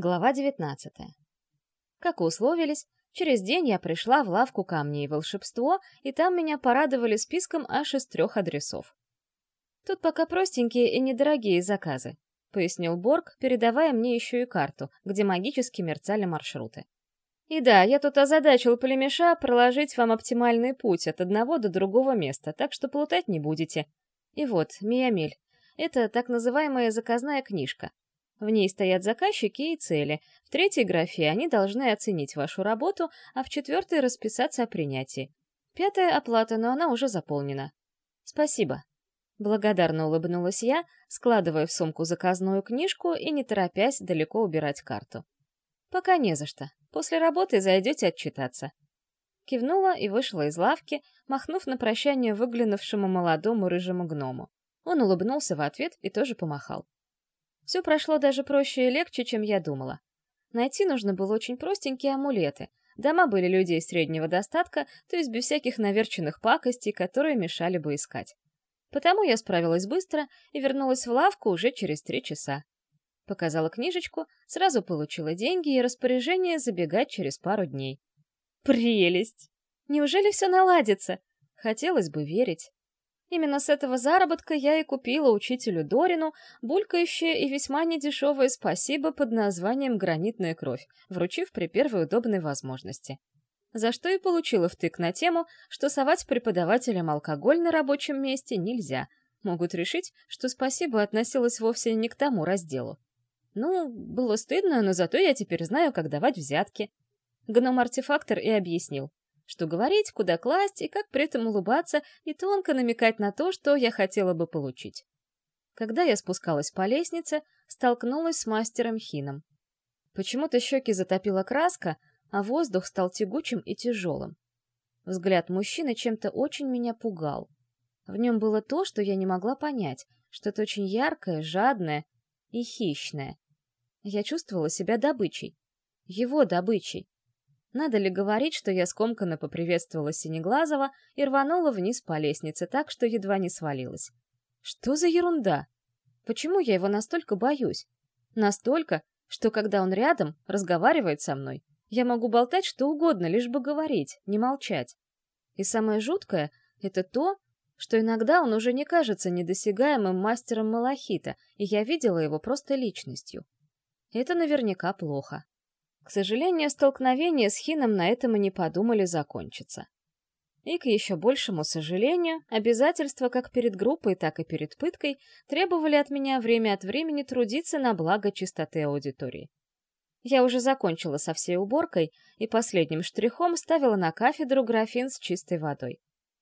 Глава 19. Как условились, через день я пришла в лавку камней и волшебство, и там меня порадовали списком аж из трех адресов. Тут пока простенькие и недорогие заказы, пояснил Борг, передавая мне еще и карту, где магически мерцали маршруты. И да, я тут озадачил племеша проложить вам оптимальный путь от одного до другого места, так что плутать не будете. И вот, Миямель, это так называемая заказная книжка. В ней стоят заказчики и цели. В третьей графе они должны оценить вашу работу, а в четвертой расписаться о принятии. Пятая оплата, но она уже заполнена. Спасибо. Благодарно улыбнулась я, складывая в сумку заказную книжку и не торопясь далеко убирать карту. Пока не за что. После работы зайдете отчитаться. Кивнула и вышла из лавки, махнув на прощание выглянувшему молодому рыжему гному. Он улыбнулся в ответ и тоже помахал. Все прошло даже проще и легче, чем я думала. Найти нужно было очень простенькие амулеты. Дома были людей среднего достатка, то есть без всяких наверченных пакостей, которые мешали бы искать. Потому я справилась быстро и вернулась в лавку уже через три часа. Показала книжечку, сразу получила деньги и распоряжение забегать через пару дней. Прелесть! Неужели все наладится? Хотелось бы верить. Именно с этого заработка я и купила учителю Дорину булькающее и весьма недешевое спасибо под названием «Гранитная кровь», вручив при первой удобной возможности. За что и получила втык на тему, что совать преподавателям алкоголь на рабочем месте нельзя. Могут решить, что спасибо относилось вовсе не к тому разделу. Ну, было стыдно, но зато я теперь знаю, как давать взятки. Гном-артефактор и объяснил что говорить, куда класть и как при этом улыбаться и тонко намекать на то, что я хотела бы получить. Когда я спускалась по лестнице, столкнулась с мастером Хином. Почему-то щеки затопила краска, а воздух стал тягучим и тяжелым. Взгляд мужчины чем-то очень меня пугал. В нем было то, что я не могла понять, что-то очень яркое, жадное и хищное. Я чувствовала себя добычей. Его добычей. Надо ли говорить, что я скомканно поприветствовала Синеглазова и рванула вниз по лестнице так, что едва не свалилась. Что за ерунда? Почему я его настолько боюсь? Настолько, что когда он рядом, разговаривает со мной, я могу болтать что угодно, лишь бы говорить, не молчать. И самое жуткое — это то, что иногда он уже не кажется недосягаемым мастером малахита, и я видела его просто личностью. Это наверняка плохо. К сожалению, столкновение с Хином на этом и не подумали закончиться. И, к еще большему сожалению, обязательства как перед группой, так и перед пыткой требовали от меня время от времени трудиться на благо чистоты аудитории. Я уже закончила со всей уборкой и последним штрихом ставила на кафедру графин с чистой водой.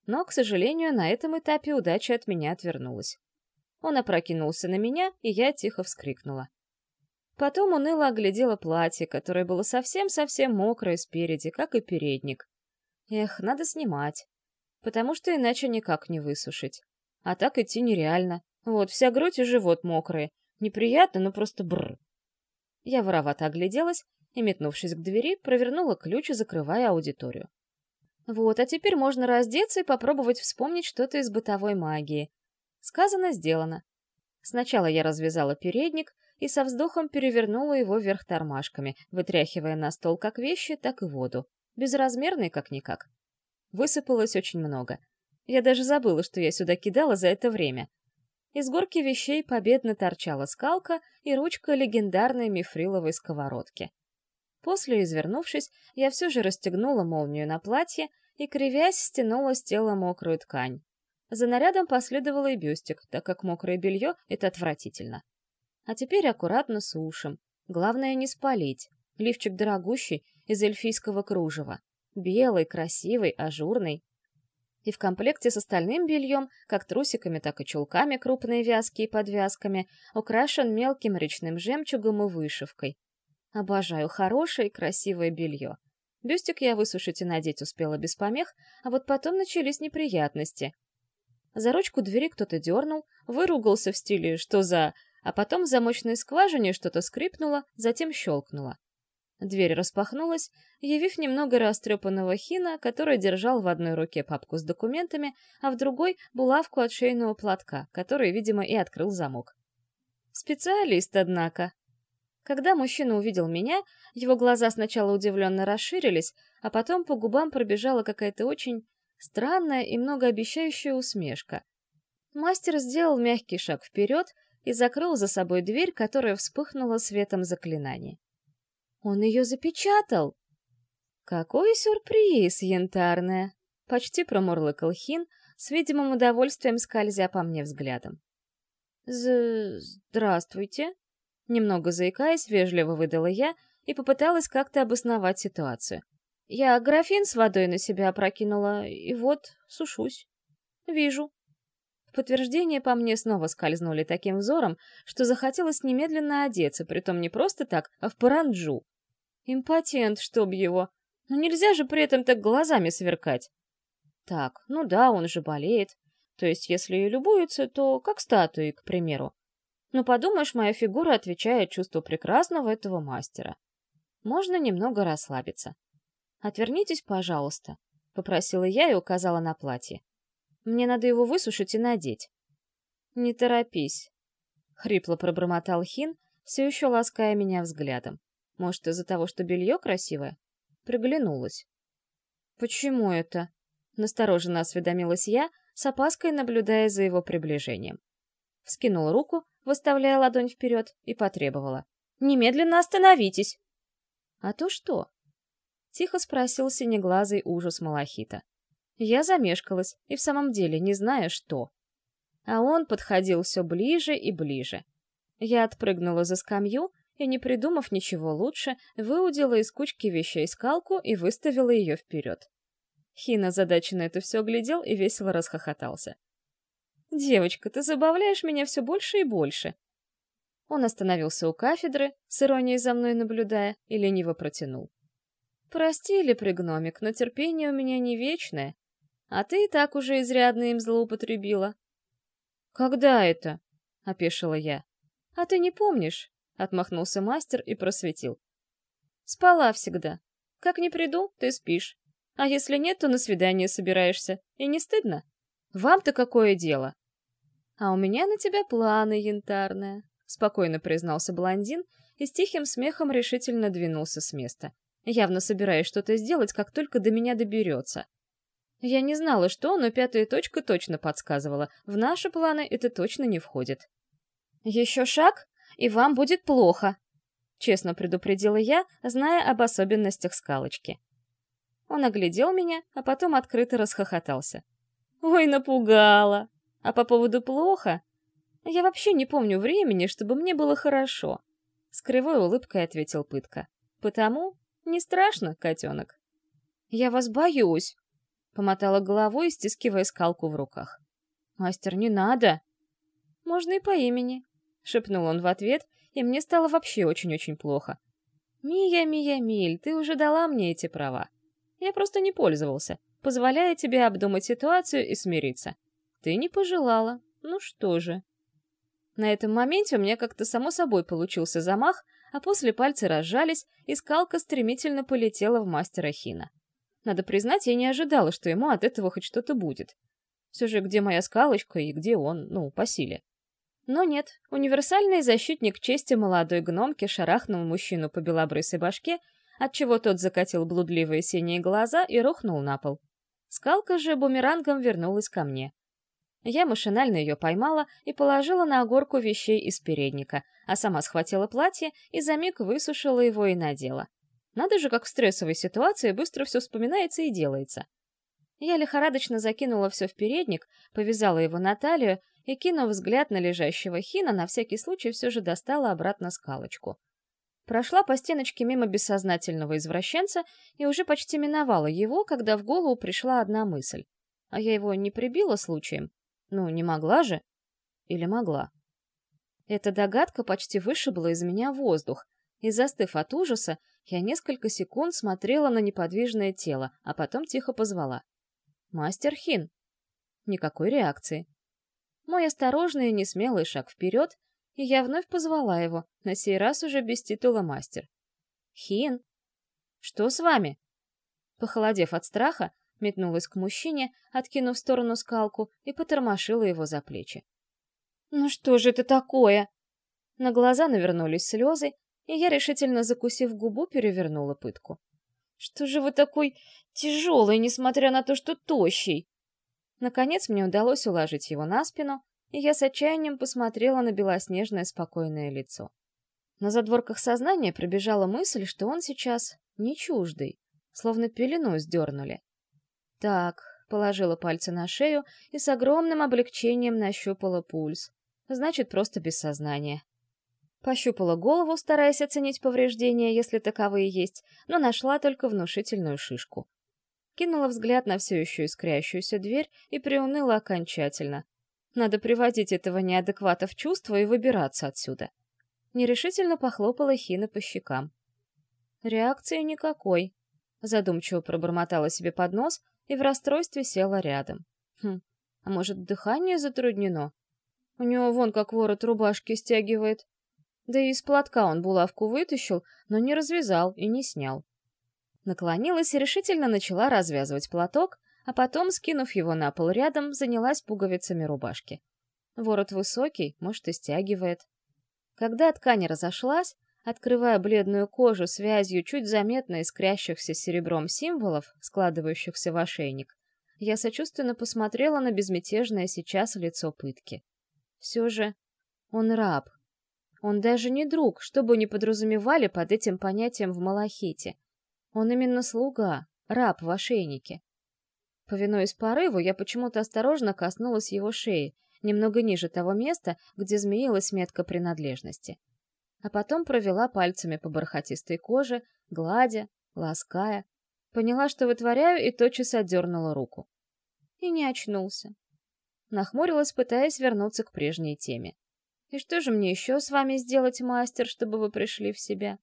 Но, к сожалению, на этом этапе удача от меня отвернулась. Он опрокинулся на меня, и я тихо вскрикнула. Потом уныло оглядела платье, которое было совсем-совсем мокрое спереди, как и передник. Эх, надо снимать. Потому что иначе никак не высушить. А так идти нереально. Вот, вся грудь и живот мокрые. Неприятно, но просто бррр. Я воровато огляделась и, метнувшись к двери, провернула ключ, закрывая аудиторию. Вот, а теперь можно раздеться и попробовать вспомнить что-то из бытовой магии. Сказано, сделано. Сначала я развязала передник, и со вздохом перевернула его вверх тормашками, вытряхивая на стол как вещи, так и воду. Безразмерный как-никак. Высыпалось очень много. Я даже забыла, что я сюда кидала за это время. Из горки вещей победно торчала скалка и ручка легендарной мифриловой сковородки. После, извернувшись, я все же расстегнула молнию на платье и, кривясь, стянула с тела мокрую ткань. За нарядом последовало и бюстик, так как мокрое белье — это отвратительно. А теперь аккуратно сушим. Главное не спалить. Лифчик дорогущий, из эльфийского кружева. Белый, красивый, ажурный. И в комплекте с остальным бельем, как трусиками, так и чулками крупные вязки и подвязками, украшен мелким речным жемчугом и вышивкой. Обожаю хорошее и красивое белье. Бюстик я высушить и надеть успела без помех, а вот потом начались неприятности. За ручку двери кто-то дернул, выругался в стиле «что за...» а потом в замочной скважине что-то скрипнуло, затем щелкнуло. Дверь распахнулась, явив немного растрепанного хина, который держал в одной руке папку с документами, а в другой — булавку от шейного платка, который, видимо, и открыл замок. Специалист, однако. Когда мужчина увидел меня, его глаза сначала удивленно расширились, а потом по губам пробежала какая-то очень странная и многообещающая усмешка. Мастер сделал мягкий шаг вперед и закрыл за собой дверь, которая вспыхнула светом заклинания. Он ее запечатал! Какой сюрприз, янтарная! Почти промурлыкал Хин, с видимым удовольствием скользя по мне взглядом. «Здравствуйте!» Немного заикаясь, вежливо выдала я и попыталась как-то обосновать ситуацию. Я графин с водой на себя опрокинула, и вот сушусь. Вижу. Подтверждение по мне снова скользнули таким взором, что захотелось немедленно одеться, притом не просто так, а в паранджу. Импотент, чтоб его. Но нельзя же при этом так глазами сверкать. Так, ну да, он же болеет. То есть, если и любуется, то как статуи, к примеру. Но подумаешь, моя фигура отвечает чувству прекрасного этого мастера. Можно немного расслабиться. «Отвернитесь, пожалуйста», — попросила я и указала на платье. «Мне надо его высушить и надеть». «Не торопись», — хрипло пробормотал Хин, все еще лаская меня взглядом. «Может, из-за того, что белье красивое?» Приглянулась. «Почему это?» — настороженно осведомилась я, с опаской наблюдая за его приближением. Вскинула руку, выставляя ладонь вперед, и потребовала. «Немедленно остановитесь!» «А то что?» Тихо спросил синеглазый ужас Малахита. Я замешкалась, и в самом деле не зная, что. А он подходил все ближе и ближе. Я отпрыгнула за скамью и, не придумав ничего лучше, выудила из кучки вещей скалку и выставила ее вперед. Хина задача на это все глядел и весело расхохотался. «Девочка, ты забавляешь меня все больше и больше». Он остановился у кафедры, с иронией за мной наблюдая, и лениво протянул. «Прости, Лепригномик, но терпение у меня не вечное, а ты и так уже изрядно им злоупотребила». «Когда это?» — опешила я. «А ты не помнишь?» — отмахнулся мастер и просветил. «Спала всегда. Как не приду, ты спишь. А если нет, то на свидание собираешься. И не стыдно?» Вам-то какое дело? А у меня на тебя планы, янтарная, спокойно признался блондин и с тихим смехом решительно двинулся с места, явно собираясь что-то сделать, как только до меня доберется. Я не знала, что, но пятая точка точно подсказывала. В наши планы это точно не входит. «Еще шаг, и вам будет плохо», — честно предупредила я, зная об особенностях скалочки. Он оглядел меня, а потом открыто расхохотался. Ой, напугала. А по поводу плохо? Я вообще не помню времени, чтобы мне было хорошо. С кривой улыбкой ответил пытка. Потому не страшно, котенок. Я вас боюсь. Помотала головой, стискивая скалку в руках. Мастер, не надо. Можно и по имени. Шепнул он в ответ, и мне стало вообще очень-очень плохо. «Мия, Мия, Миль, ты уже дала мне эти права. Я просто не пользовался позволяя тебе обдумать ситуацию и смириться. Ты не пожелала. Ну что же. На этом моменте у меня как-то само собой получился замах, а после пальцы разжались, и скалка стремительно полетела в мастера Хина. Надо признать, я не ожидала, что ему от этого хоть что-то будет. Все же, где моя скалочка и где он, ну, по силе. Но нет, универсальный защитник чести молодой гномки шарахнул мужчину по белобрысой башке, отчего тот закатил блудливые синие глаза и рухнул на пол. Скалка же бумерангом вернулась ко мне. Я машинально ее поймала и положила на огорку вещей из передника, а сама схватила платье и за миг высушила его и надела. Надо же, как в стрессовой ситуации быстро все вспоминается и делается. Я лихорадочно закинула все в передник, повязала его на талию и, кинув взгляд на лежащего хина, на всякий случай все же достала обратно скалочку. Прошла по стеночке мимо бессознательного извращенца и уже почти миновала его, когда в голову пришла одна мысль. А я его не прибила случаем? Ну, не могла же? Или могла? Эта догадка почти вышибла из меня воздух, и, застыв от ужаса, я несколько секунд смотрела на неподвижное тело, а потом тихо позвала. «Мастер Хин!» Никакой реакции. Мой осторожный и несмелый шаг вперед, и я вновь позвала его, на сей раз уже без титула мастер. «Хин!» «Что с вами?» Похолодев от страха, метнулась к мужчине, откинув в сторону скалку и потормошила его за плечи. «Ну что же это такое?» На глаза навернулись слезы, и я, решительно закусив губу, перевернула пытку. «Что же вы такой тяжелый, несмотря на то, что тощий?» Наконец мне удалось уложить его на спину, и я с отчаянием посмотрела на белоснежное спокойное лицо. На задворках сознания пробежала мысль, что он сейчас не чуждый, словно пелену сдернули. Так, положила пальцы на шею и с огромным облегчением нащупала пульс. Значит, просто без сознания. Пощупала голову, стараясь оценить повреждения, если таковые есть, но нашла только внушительную шишку. Кинула взгляд на все еще искрящуюся дверь и приуныла окончательно. Надо приводить этого неадеквата в чувство и выбираться отсюда. Нерешительно похлопала Хина по щекам. Реакции никакой. Задумчиво пробормотала себе под нос и в расстройстве села рядом. Хм, а может, дыхание затруднено? У него вон как ворот рубашки стягивает. Да и из платка он булавку вытащил, но не развязал и не снял. Наклонилась и решительно начала развязывать платок, а потом, скинув его на пол рядом, занялась пуговицами рубашки. Ворот высокий, может, и стягивает. Когда ткань разошлась, открывая бледную кожу связью чуть заметно искрящихся серебром символов, складывающихся в ошейник, я сочувственно посмотрела на безмятежное сейчас лицо пытки. Все же он раб, он даже не друг, что бы ни подразумевали под этим понятием в Малахите. Он именно слуга, раб в ошейнике. Повинуясь порыву, я почему-то осторожно коснулась его шеи, немного ниже того места, где змеилась метка принадлежности. А потом провела пальцами по бархатистой коже, гладя, лаская. Поняла, что вытворяю, и тотчас отдернула руку. И не очнулся. Нахмурилась, пытаясь вернуться к прежней теме. И что же мне еще с вами сделать, мастер, чтобы вы пришли в себя?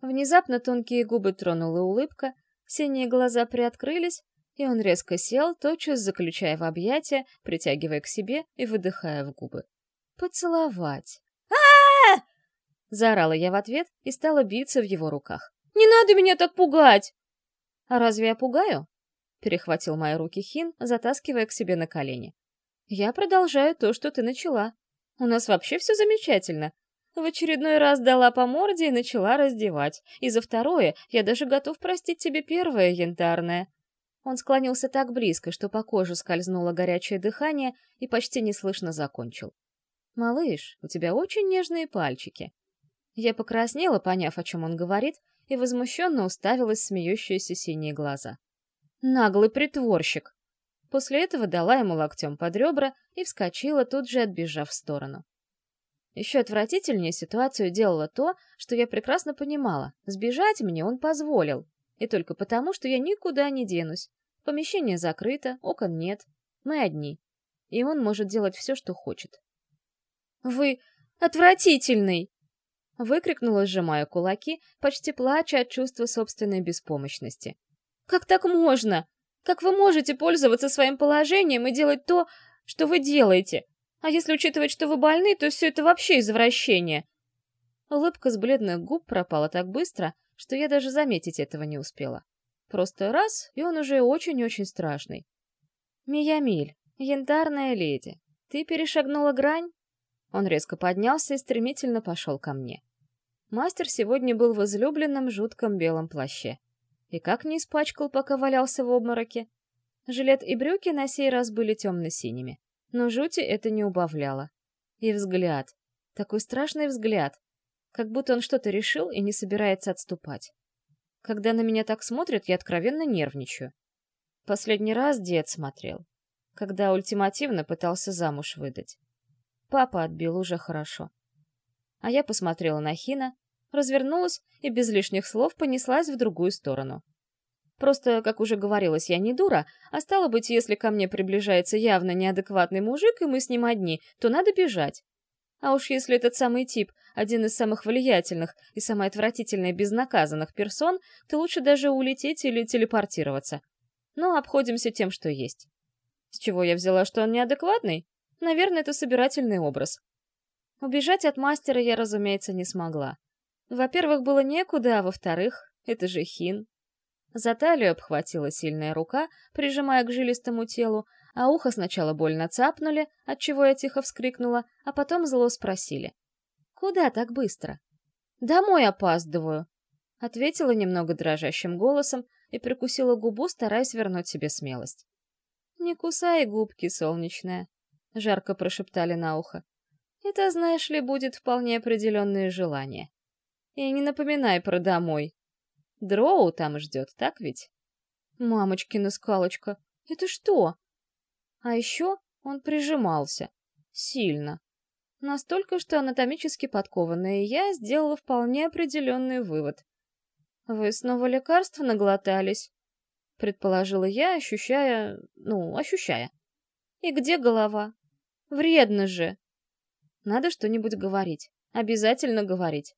Внезапно тонкие губы тронула улыбка, синие глаза приоткрылись, и он резко сел, тотчас заключая в объятия, притягивая к себе и выдыхая в губы. «Поцеловать!» а Заорала я в ответ и стала биться в его руках. «Не надо меня так пугать!» «А разве я пугаю?» Перехватил мои руки Хин, затаскивая к себе на колени. «Я продолжаю то, что ты начала. У нас вообще все замечательно. В очередной раз дала по морде и начала раздевать. И за второе я даже готов простить тебе первое, янтарное. Он склонился так близко, что по коже скользнуло горячее дыхание и почти неслышно закончил. «Малыш, у тебя очень нежные пальчики». Я покраснела, поняв, о чем он говорит, и возмущенно уставилась в смеющиеся синие глаза. «Наглый притворщик!» После этого дала ему локтем под ребра и вскочила, тут же отбежав в сторону. Еще отвратительнее ситуацию делало то, что я прекрасно понимала. Сбежать мне он позволил. И только потому, что я никуда не денусь. Помещение закрыто, окон нет. Мы одни. И он может делать все, что хочет. «Вы отвратительный!» Выкрикнула, сжимая кулаки, почти плача от чувства собственной беспомощности. «Как так можно? Как вы можете пользоваться своим положением и делать то, что вы делаете? А если учитывать, что вы больны, то все это вообще извращение. Улыбка с бледных губ пропала так быстро, что я даже заметить этого не успела. Просто раз, и он уже очень-очень страшный. «Миямиль, янтарная леди, ты перешагнула грань?» Он резко поднялся и стремительно пошел ко мне. Мастер сегодня был в излюбленном жутком белом плаще. И как не испачкал, пока валялся в обмороке. Жилет и брюки на сей раз были темно-синими. Но жути это не убавляло. И взгляд. Такой страшный взгляд. Как будто он что-то решил и не собирается отступать. Когда на меня так смотрят, я откровенно нервничаю. Последний раз дед смотрел. Когда ультимативно пытался замуж выдать. Папа отбил уже хорошо. А я посмотрела на Хина, развернулась и без лишних слов понеслась в другую сторону. Просто, как уже говорилось, я не дура, а стало быть, если ко мне приближается явно неадекватный мужик, и мы с ним одни, то надо бежать. А уж если этот самый тип — один из самых влиятельных и самой отвратительной безнаказанных персон, то лучше даже улететь или телепортироваться. Но обходимся тем, что есть. С чего я взяла, что он неадекватный? Наверное, это собирательный образ. Убежать от мастера я, разумеется, не смогла. Во-первых, было некуда, а во-вторых, это же хин. За талию обхватила сильная рука, прижимая к жилистому телу, а ухо сначала больно цапнули, отчего я тихо вскрикнула, а потом зло спросили. «Куда так быстро?» «Домой опаздываю», — ответила немного дрожащим голосом и прикусила губу, стараясь вернуть себе смелость. «Не кусай губки, солнечная», — жарко прошептали на ухо. «Это, знаешь ли, будет вполне определенное желание. И не напоминай про домой. Дроу там ждет, так ведь?» «Мамочкина скалочка, это что?» А еще он прижимался. Сильно. Настолько, что анатомически подкованная я сделала вполне определенный вывод. «Вы снова лекарства наглотались?» — предположила я, ощущая... ну, ощущая. «И где голова? Вредно же!» Надо что-нибудь говорить. Обязательно говорить.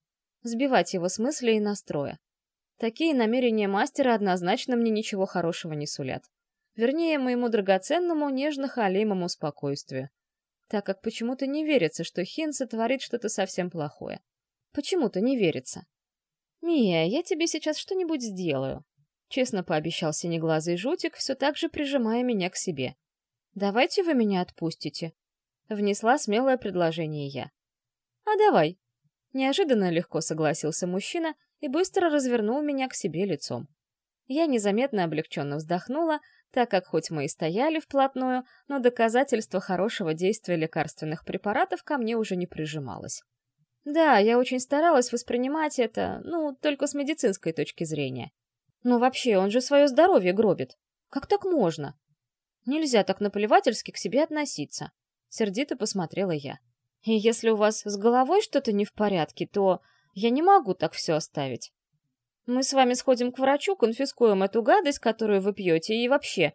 Сбивать его с мыслей и настроя. Такие намерения мастера однозначно мне ничего хорошего не сулят. Вернее, моему драгоценному, нежно-халимому спокойствию. Так как почему-то не верится, что Хин сотворит что-то совсем плохое. Почему-то не верится. «Мия, я тебе сейчас что-нибудь сделаю», — честно пообещал синеглазый жутик, все так же прижимая меня к себе. «Давайте вы меня отпустите», — внесла смелое предложение я. «А давай», — неожиданно легко согласился мужчина и быстро развернул меня к себе лицом. Я незаметно облегченно вздохнула, так как хоть мы и стояли вплотную, но доказательство хорошего действия лекарственных препаратов ко мне уже не прижималось. Да, я очень старалась воспринимать это, ну, только с медицинской точки зрения. Но вообще, он же свое здоровье гробит. Как так можно? Нельзя так наплевательски к себе относиться. Сердито посмотрела я. И если у вас с головой что-то не в порядке, то я не могу так все оставить. Мы с вами сходим к врачу, конфискуем эту гадость, которую вы пьете, и вообще.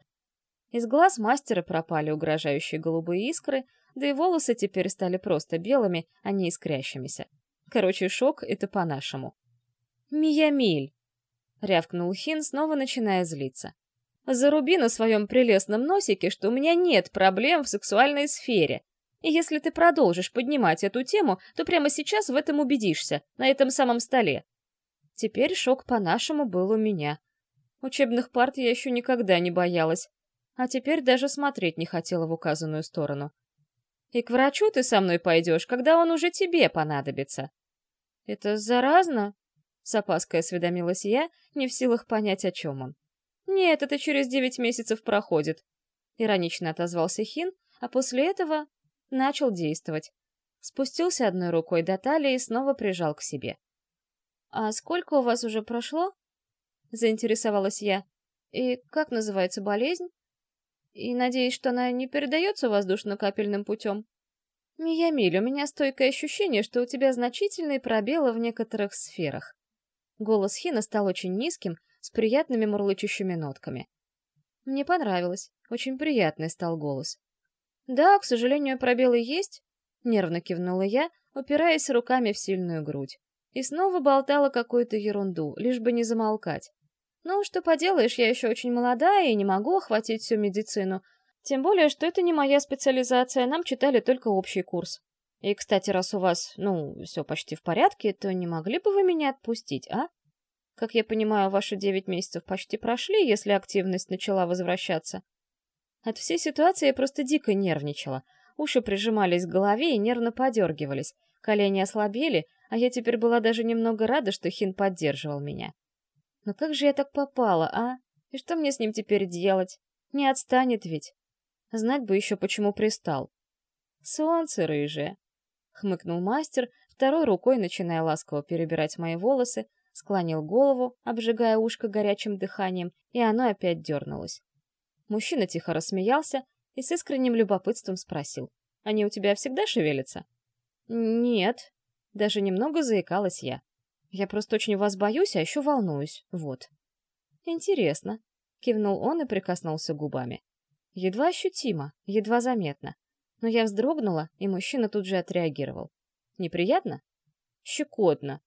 Из глаз мастера пропали угрожающие голубые искры, да и волосы теперь стали просто белыми, а не искрящимися. Короче, шок — это по-нашему. «Миямиль!» — рявкнул Хин, снова начиная злиться. «Заруби на своем прелестном носике, что у меня нет проблем в сексуальной сфере. И если ты продолжишь поднимать эту тему, то прямо сейчас в этом убедишься, на этом самом столе». Теперь шок по-нашему был у меня. Учебных парт я еще никогда не боялась, а теперь даже смотреть не хотела в указанную сторону. И к врачу ты со мной пойдешь, когда он уже тебе понадобится. Это заразно? С опаской осведомилась я, не в силах понять, о чем он. Нет, это через девять месяцев проходит. Иронично отозвался Хин, а после этого начал действовать. Спустился одной рукой до талии и снова прижал к себе. «А сколько у вас уже прошло?» — заинтересовалась я. «И как называется болезнь?» И надеюсь, что она не передается воздушно-капельным путем. Миямиль, у меня стойкое ощущение, что у тебя значительные пробелы в некоторых сферах. Голос Хина стал очень низким, с приятными мурлычущими нотками. Мне понравилось, очень приятный стал голос. Да, к сожалению, пробелы есть, нервно кивнула я, упираясь руками в сильную грудь. И снова болтала какую-то ерунду, лишь бы не замолкать. Ну, что поделаешь, я еще очень молодая и не могу охватить всю медицину. Тем более, что это не моя специализация, нам читали только общий курс. И, кстати, раз у вас, ну, все почти в порядке, то не могли бы вы меня отпустить, а? Как я понимаю, ваши девять месяцев почти прошли, если активность начала возвращаться. От всей ситуации я просто дико нервничала. Уши прижимались к голове и нервно подергивались. Колени ослабели, а я теперь была даже немного рада, что Хин поддерживал меня. Но как же я так попала, а? И что мне с ним теперь делать? Не отстанет ведь. Знать бы еще, почему пристал. Солнце рыжее. Хмыкнул мастер, второй рукой начиная ласково перебирать мои волосы, склонил голову, обжигая ушко горячим дыханием, и оно опять дернулось. Мужчина тихо рассмеялся и с искренним любопытством спросил. «Они у тебя всегда шевелятся?» «Нет», — даже немного заикалась я. Я просто очень вас боюсь, а еще волнуюсь. Вот. Интересно. Кивнул он и прикоснулся губами. Едва ощутимо, едва заметно. Но я вздрогнула, и мужчина тут же отреагировал. Неприятно? Щекотно.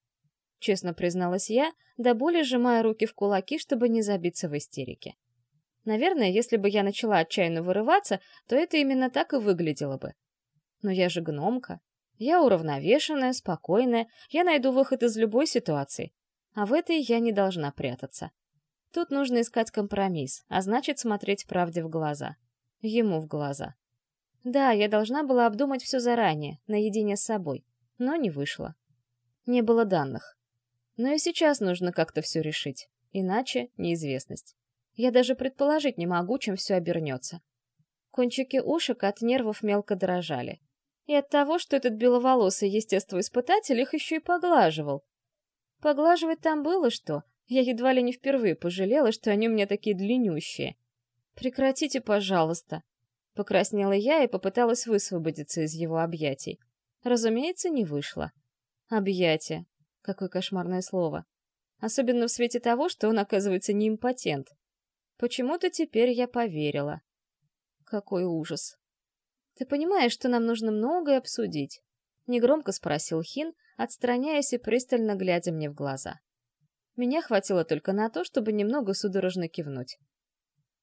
Честно призналась я, до боли сжимая руки в кулаки, чтобы не забиться в истерике. Наверное, если бы я начала отчаянно вырываться, то это именно так и выглядело бы. Но я же гномка, я уравновешенная, спокойная, я найду выход из любой ситуации. А в этой я не должна прятаться. Тут нужно искать компромисс, а значит смотреть правде в глаза. Ему в глаза. Да, я должна была обдумать все заранее, наедине с собой, но не вышло. Не было данных. Но и сейчас нужно как-то все решить. Иначе неизвестность. Я даже предположить не могу, чем все обернется. Кончики ушек от нервов мелко дрожали. И от того, что этот беловолосый естествоиспытатель их еще и поглаживал. Поглаживать там было что. Я едва ли не впервые пожалела, что они у меня такие длиннющие. «Прекратите, пожалуйста!» Покраснела я и попыталась высвободиться из его объятий. Разумеется, не вышло. Объятия. Какое кошмарное слово. Особенно в свете того, что он, оказывается, не импотент. Почему-то теперь я поверила. Какой ужас. Ты понимаешь, что нам нужно многое обсудить? Негромко спросил Хин, отстраняясь и пристально глядя мне в глаза. Меня хватило только на то, чтобы немного судорожно кивнуть.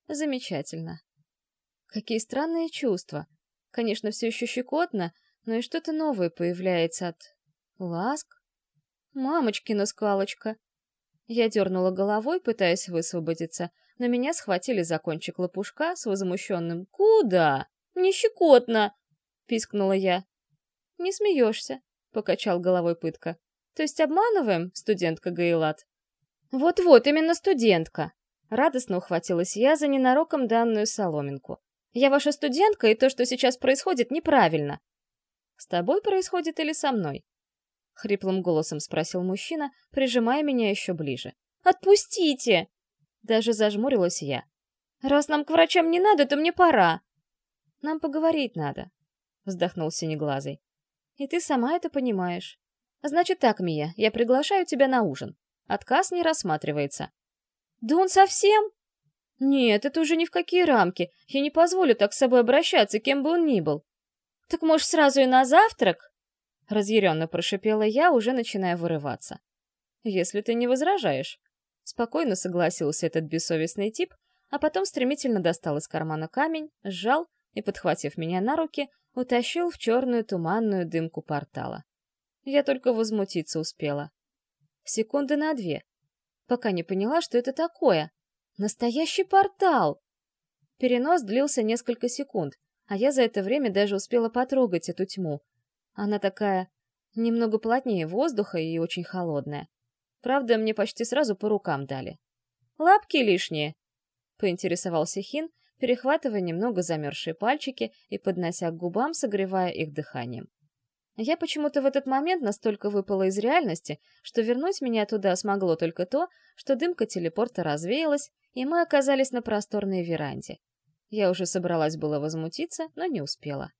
Замечательно. Какие странные чувства. Конечно, все еще щекотно, но и что-то новое появляется от... ласк? Мамочкина скалочка. Я дернула головой, пытаясь высвободиться, но меня схватили за кончик лопушка с возмущенным «Куда? Не щекотно!» — пискнула я. «Не смеешься», — покачал головой пытка. «То есть обманываем, студентка Гаилат?» «Вот-вот, именно студентка!» Радостно ухватилась я за ненароком данную соломинку. «Я ваша студентка, и то, что сейчас происходит, неправильно!» «С тобой происходит или со мной?» — хриплым голосом спросил мужчина, прижимая меня еще ближе. «Отпустите!» Даже зажмурилась я. «Раз нам к врачам не надо, то мне пора!» «Нам поговорить надо», — вздохнул Синеглазый. «И ты сама это понимаешь. Значит так, Мия, я приглашаю тебя на ужин. Отказ не рассматривается». «Да он совсем?» «Нет, это уже ни в какие рамки. Я не позволю так с собой обращаться, кем бы он ни был». «Так, может, сразу и на завтрак?» Разъяренно прошипела я, уже начиная вырываться. «Если ты не возражаешь». Спокойно согласился этот бессовестный тип, а потом стремительно достал из кармана камень, сжал и, подхватив меня на руки, утащил в черную туманную дымку портала. Я только возмутиться успела. Секунды на две, пока не поняла, что это такое. Настоящий портал! Перенос длился несколько секунд, а я за это время даже успела потрогать эту тьму. Она такая немного плотнее воздуха и очень холодная. Правда, мне почти сразу по рукам дали. «Лапки лишние?» — поинтересовался Хин, перехватывая немного замерзшие пальчики и поднося к губам, согревая их дыханием. Я почему-то в этот момент настолько выпала из реальности, что вернуть меня туда смогло только то, что дымка телепорта развеялась, и мы оказались на просторной веранде. Я уже собралась было возмутиться, но не успела.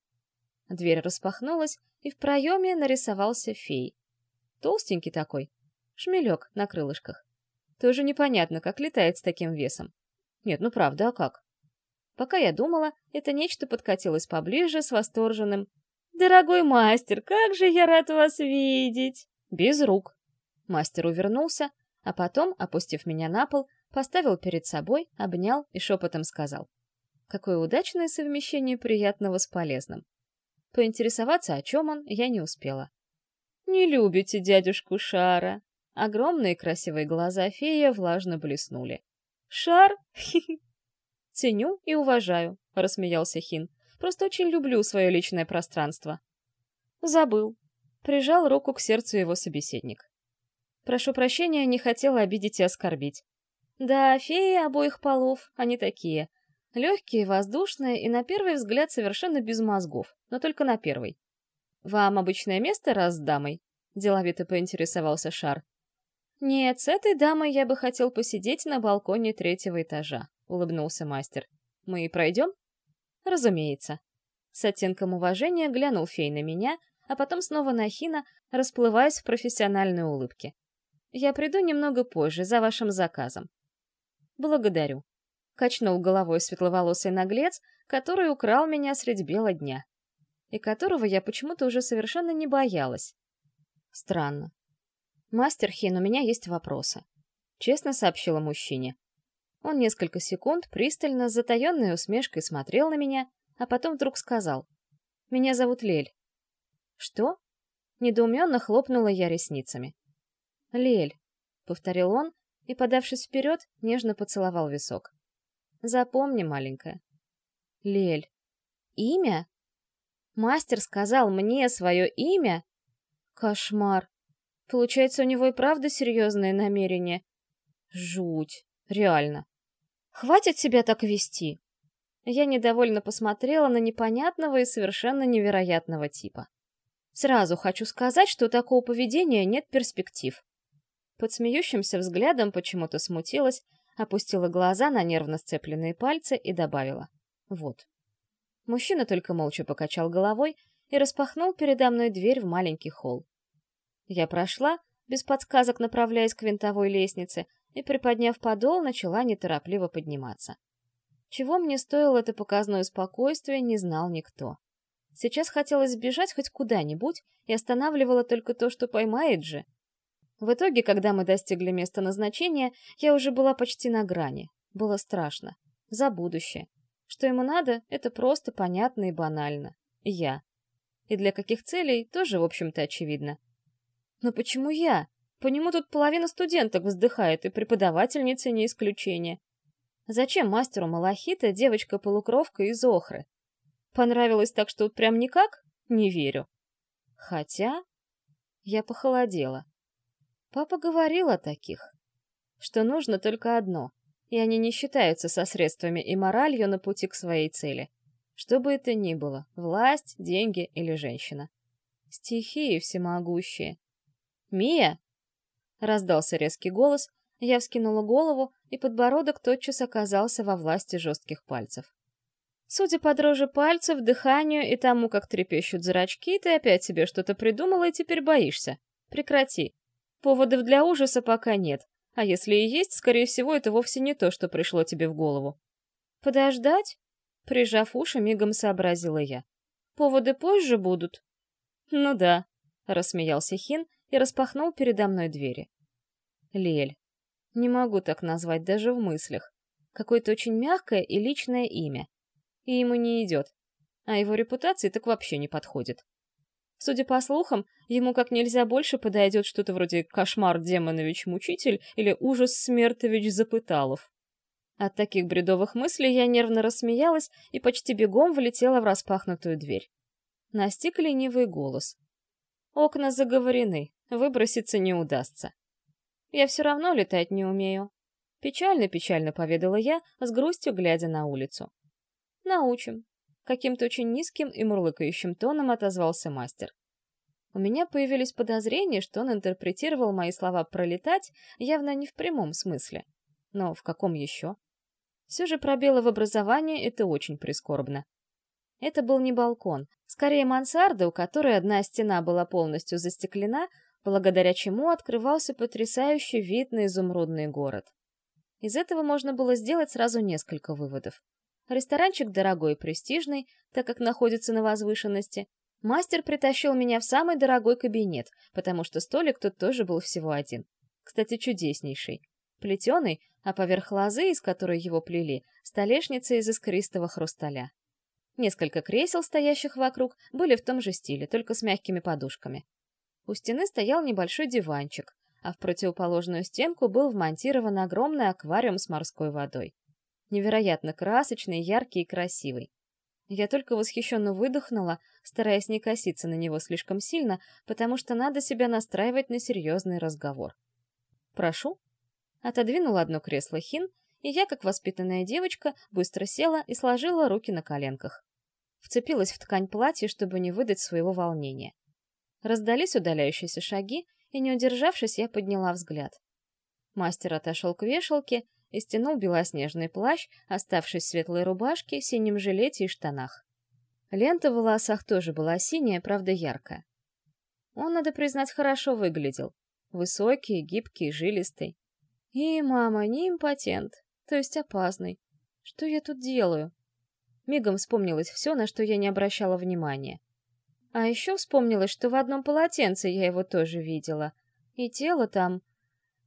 Дверь распахнулась, и в проеме нарисовался фей. Толстенький такой, Шмелек на крылышках. Тоже непонятно, как летает с таким весом. Нет, ну правда, а как? Пока я думала, это нечто подкатилось поближе с восторженным «Дорогой мастер, как же я рад вас видеть!» Без рук. Мастер увернулся, а потом, опустив меня на пол, поставил перед собой, обнял и шепотом сказал. Какое удачное совмещение приятного с полезным. Поинтересоваться, о чем он, я не успела. «Не любите дядюшку Шара?» Огромные красивые глаза фея влажно блеснули. «Шар? Ценю и уважаю», — рассмеялся Хин. «Просто очень люблю свое личное пространство». «Забыл». Прижал руку к сердцу его собеседник. «Прошу прощения, не хотела обидеть и оскорбить. Да, феи обоих полов, они такие. Легкие, воздушные и на первый взгляд совершенно без мозгов, но только на первый. «Вам обычное место раз с дамой?» — деловито поинтересовался Шар. «Нет, с этой дамой я бы хотел посидеть на балконе третьего этажа», — улыбнулся мастер. «Мы и пройдем?» «Разумеется». С оттенком уважения глянул фей на меня, а потом снова на Хина, расплываясь в профессиональной улыбке. «Я приду немного позже, за вашим заказом». «Благодарю», — качнул головой светловолосый наглец, который украл меня средь бела дня, и которого я почему-то уже совершенно не боялась. Странно. «Мастер Хин, у меня есть вопросы», — честно сообщила мужчине. Он несколько секунд пристально, с затаенной усмешкой смотрел на меня, а потом вдруг сказал. «Меня зовут Лель». «Что?» — недоуменно хлопнула я ресницами. «Лель», — повторил он и, подавшись вперед, нежно поцеловал висок. «Запомни, маленькая». «Лель». «Имя?» «Мастер сказал мне свое имя?» «Кошмар!» Получается, у него и правда серьезные намерения. Жуть. Реально. Хватит себя так вести. Я недовольно посмотрела на непонятного и совершенно невероятного типа. Сразу хочу сказать, что у такого поведения нет перспектив. Под смеющимся взглядом почему-то смутилась, опустила глаза на нервно сцепленные пальцы и добавила. Вот. Мужчина только молча покачал головой и распахнул передо мной дверь в маленький холл. Я прошла, без подсказок направляясь к винтовой лестнице, и, приподняв подол, начала неторопливо подниматься. Чего мне стоило это показное спокойствие, не знал никто. Сейчас хотелось сбежать хоть куда-нибудь, и останавливало только то, что поймает же. В итоге, когда мы достигли места назначения, я уже была почти на грани. Было страшно. За будущее. Что ему надо, это просто понятно и банально. Я. И для каких целей, тоже, в общем-то, очевидно. Но почему я? По нему тут половина студенток вздыхает, и преподавательницы не исключение. Зачем мастеру Малахита девочка-полукровка из Охры? Понравилось так, что вот прям никак? Не верю. Хотя... Я похолодела. Папа говорил о таких. Что нужно только одно, и они не считаются со средствами и моралью на пути к своей цели. Что бы это ни было, власть, деньги или женщина. Стихии всемогущие. «Мия!» Раздался резкий голос, я вскинула голову, и подбородок тотчас оказался во власти жестких пальцев. Судя по дрожи пальцев, дыханию и тому, как трепещут зрачки, ты опять себе что-то придумала и теперь боишься. Прекрати. Поводов для ужаса пока нет, а если и есть, скорее всего, это вовсе не то, что пришло тебе в голову. Подождать? Прижав уши, мигом сообразила я. Поводы позже будут. Ну да, рассмеялся Хин и распахнул передо мной двери. Лель. Не могу так назвать даже в мыслях. Какое-то очень мягкое и личное имя. И ему не идет. А его репутации так вообще не подходит. Судя по слухам, ему как нельзя больше подойдет что-то вроде «Кошмар Демонович-мучитель» или «Ужас Смертович-Запыталов». От таких бредовых мыслей я нервно рассмеялась и почти бегом влетела в распахнутую дверь. Настиг ленивый голос. Окна заговорены, выброситься не удастся. Я все равно летать не умею. Печально-печально поведала я, с грустью глядя на улицу. Научим. Каким-то очень низким и мурлыкающим тоном отозвался мастер. У меня появились подозрения, что он интерпретировал мои слова «пролетать» явно не в прямом смысле. Но в каком еще? Все же пробелы в образовании — это очень прискорбно. Это был не балкон, скорее мансарда, у которой одна стена была полностью застеклена, благодаря чему открывался потрясающий вид на изумрудный город. Из этого можно было сделать сразу несколько выводов. Ресторанчик дорогой и престижный, так как находится на возвышенности. Мастер притащил меня в самый дорогой кабинет, потому что столик тут тоже был всего один. Кстати, чудеснейший. Плетеный, а поверх лозы, из которой его плели, столешница из искристого хрусталя. Несколько кресел, стоящих вокруг, были в том же стиле, только с мягкими подушками. У стены стоял небольшой диванчик, а в противоположную стенку был вмонтирован огромный аквариум с морской водой. Невероятно красочный, яркий и красивый. Я только восхищенно выдохнула, стараясь не коситься на него слишком сильно, потому что надо себя настраивать на серьезный разговор. «Прошу». Отодвинула одно кресло Хин, и я, как воспитанная девочка, быстро села и сложила руки на коленках. Вцепилась в ткань платья, чтобы не выдать своего волнения. Раздались удаляющиеся шаги, и, не удержавшись, я подняла взгляд. Мастер отошел к вешалке и стянул белоснежный плащ, оставшись в светлой рубашке, синем жилете и штанах. Лента в волосах тоже была синяя, правда яркая. Он, надо признать, хорошо выглядел. Высокий, гибкий, жилистый. И, мама, не импотент, то есть опасный. Что я тут делаю? Мигом вспомнилось все, на что я не обращала внимания. А еще вспомнилось, что в одном полотенце я его тоже видела. И тело там...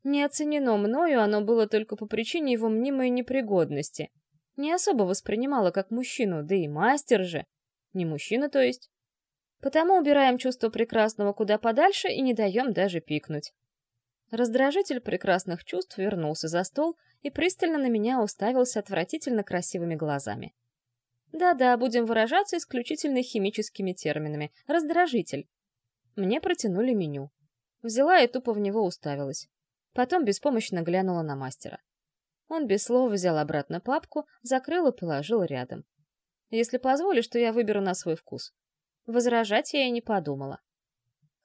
Не оценено мною, оно было только по причине его мнимой непригодности. Не особо воспринимала как мужчину, да и мастер же. Не мужчина, то есть. Потому убираем чувство прекрасного куда подальше и не даем даже пикнуть. Раздражитель прекрасных чувств вернулся за стол и пристально на меня уставился отвратительно красивыми глазами. Да-да, будем выражаться исключительно химическими терминами. Раздражитель. Мне протянули меню. Взяла и тупо в него уставилась. Потом беспомощно глянула на мастера. Он без слов взял обратно папку, закрыл и положил рядом. Если позволишь, то я выберу на свой вкус. Возражать я и не подумала.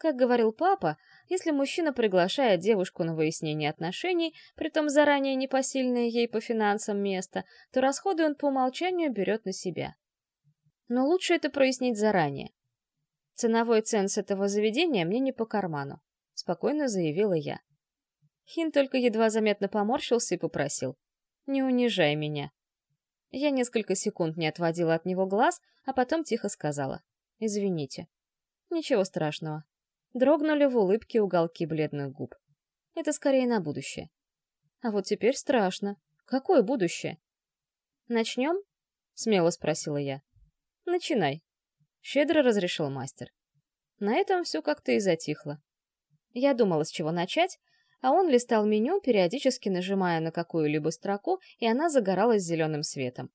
Как говорил папа, если мужчина приглашает девушку на выяснение отношений, притом заранее непосильное ей по финансам место, то расходы он по умолчанию берет на себя. Но лучше это прояснить заранее. Ценовой ценз этого заведения мне не по карману, спокойно заявила я. Хин только едва заметно поморщился и попросил. «Не унижай меня». Я несколько секунд не отводила от него глаз, а потом тихо сказала. «Извините». «Ничего страшного. Дрогнули в улыбке уголки бледных губ. Это скорее на будущее. А вот теперь страшно. Какое будущее? Начнем? Смело спросила я. Начинай. Щедро разрешил мастер. На этом все как-то и затихло. Я думала, с чего начать, а он листал меню, периодически нажимая на какую-либо строку, и она загоралась зеленым светом.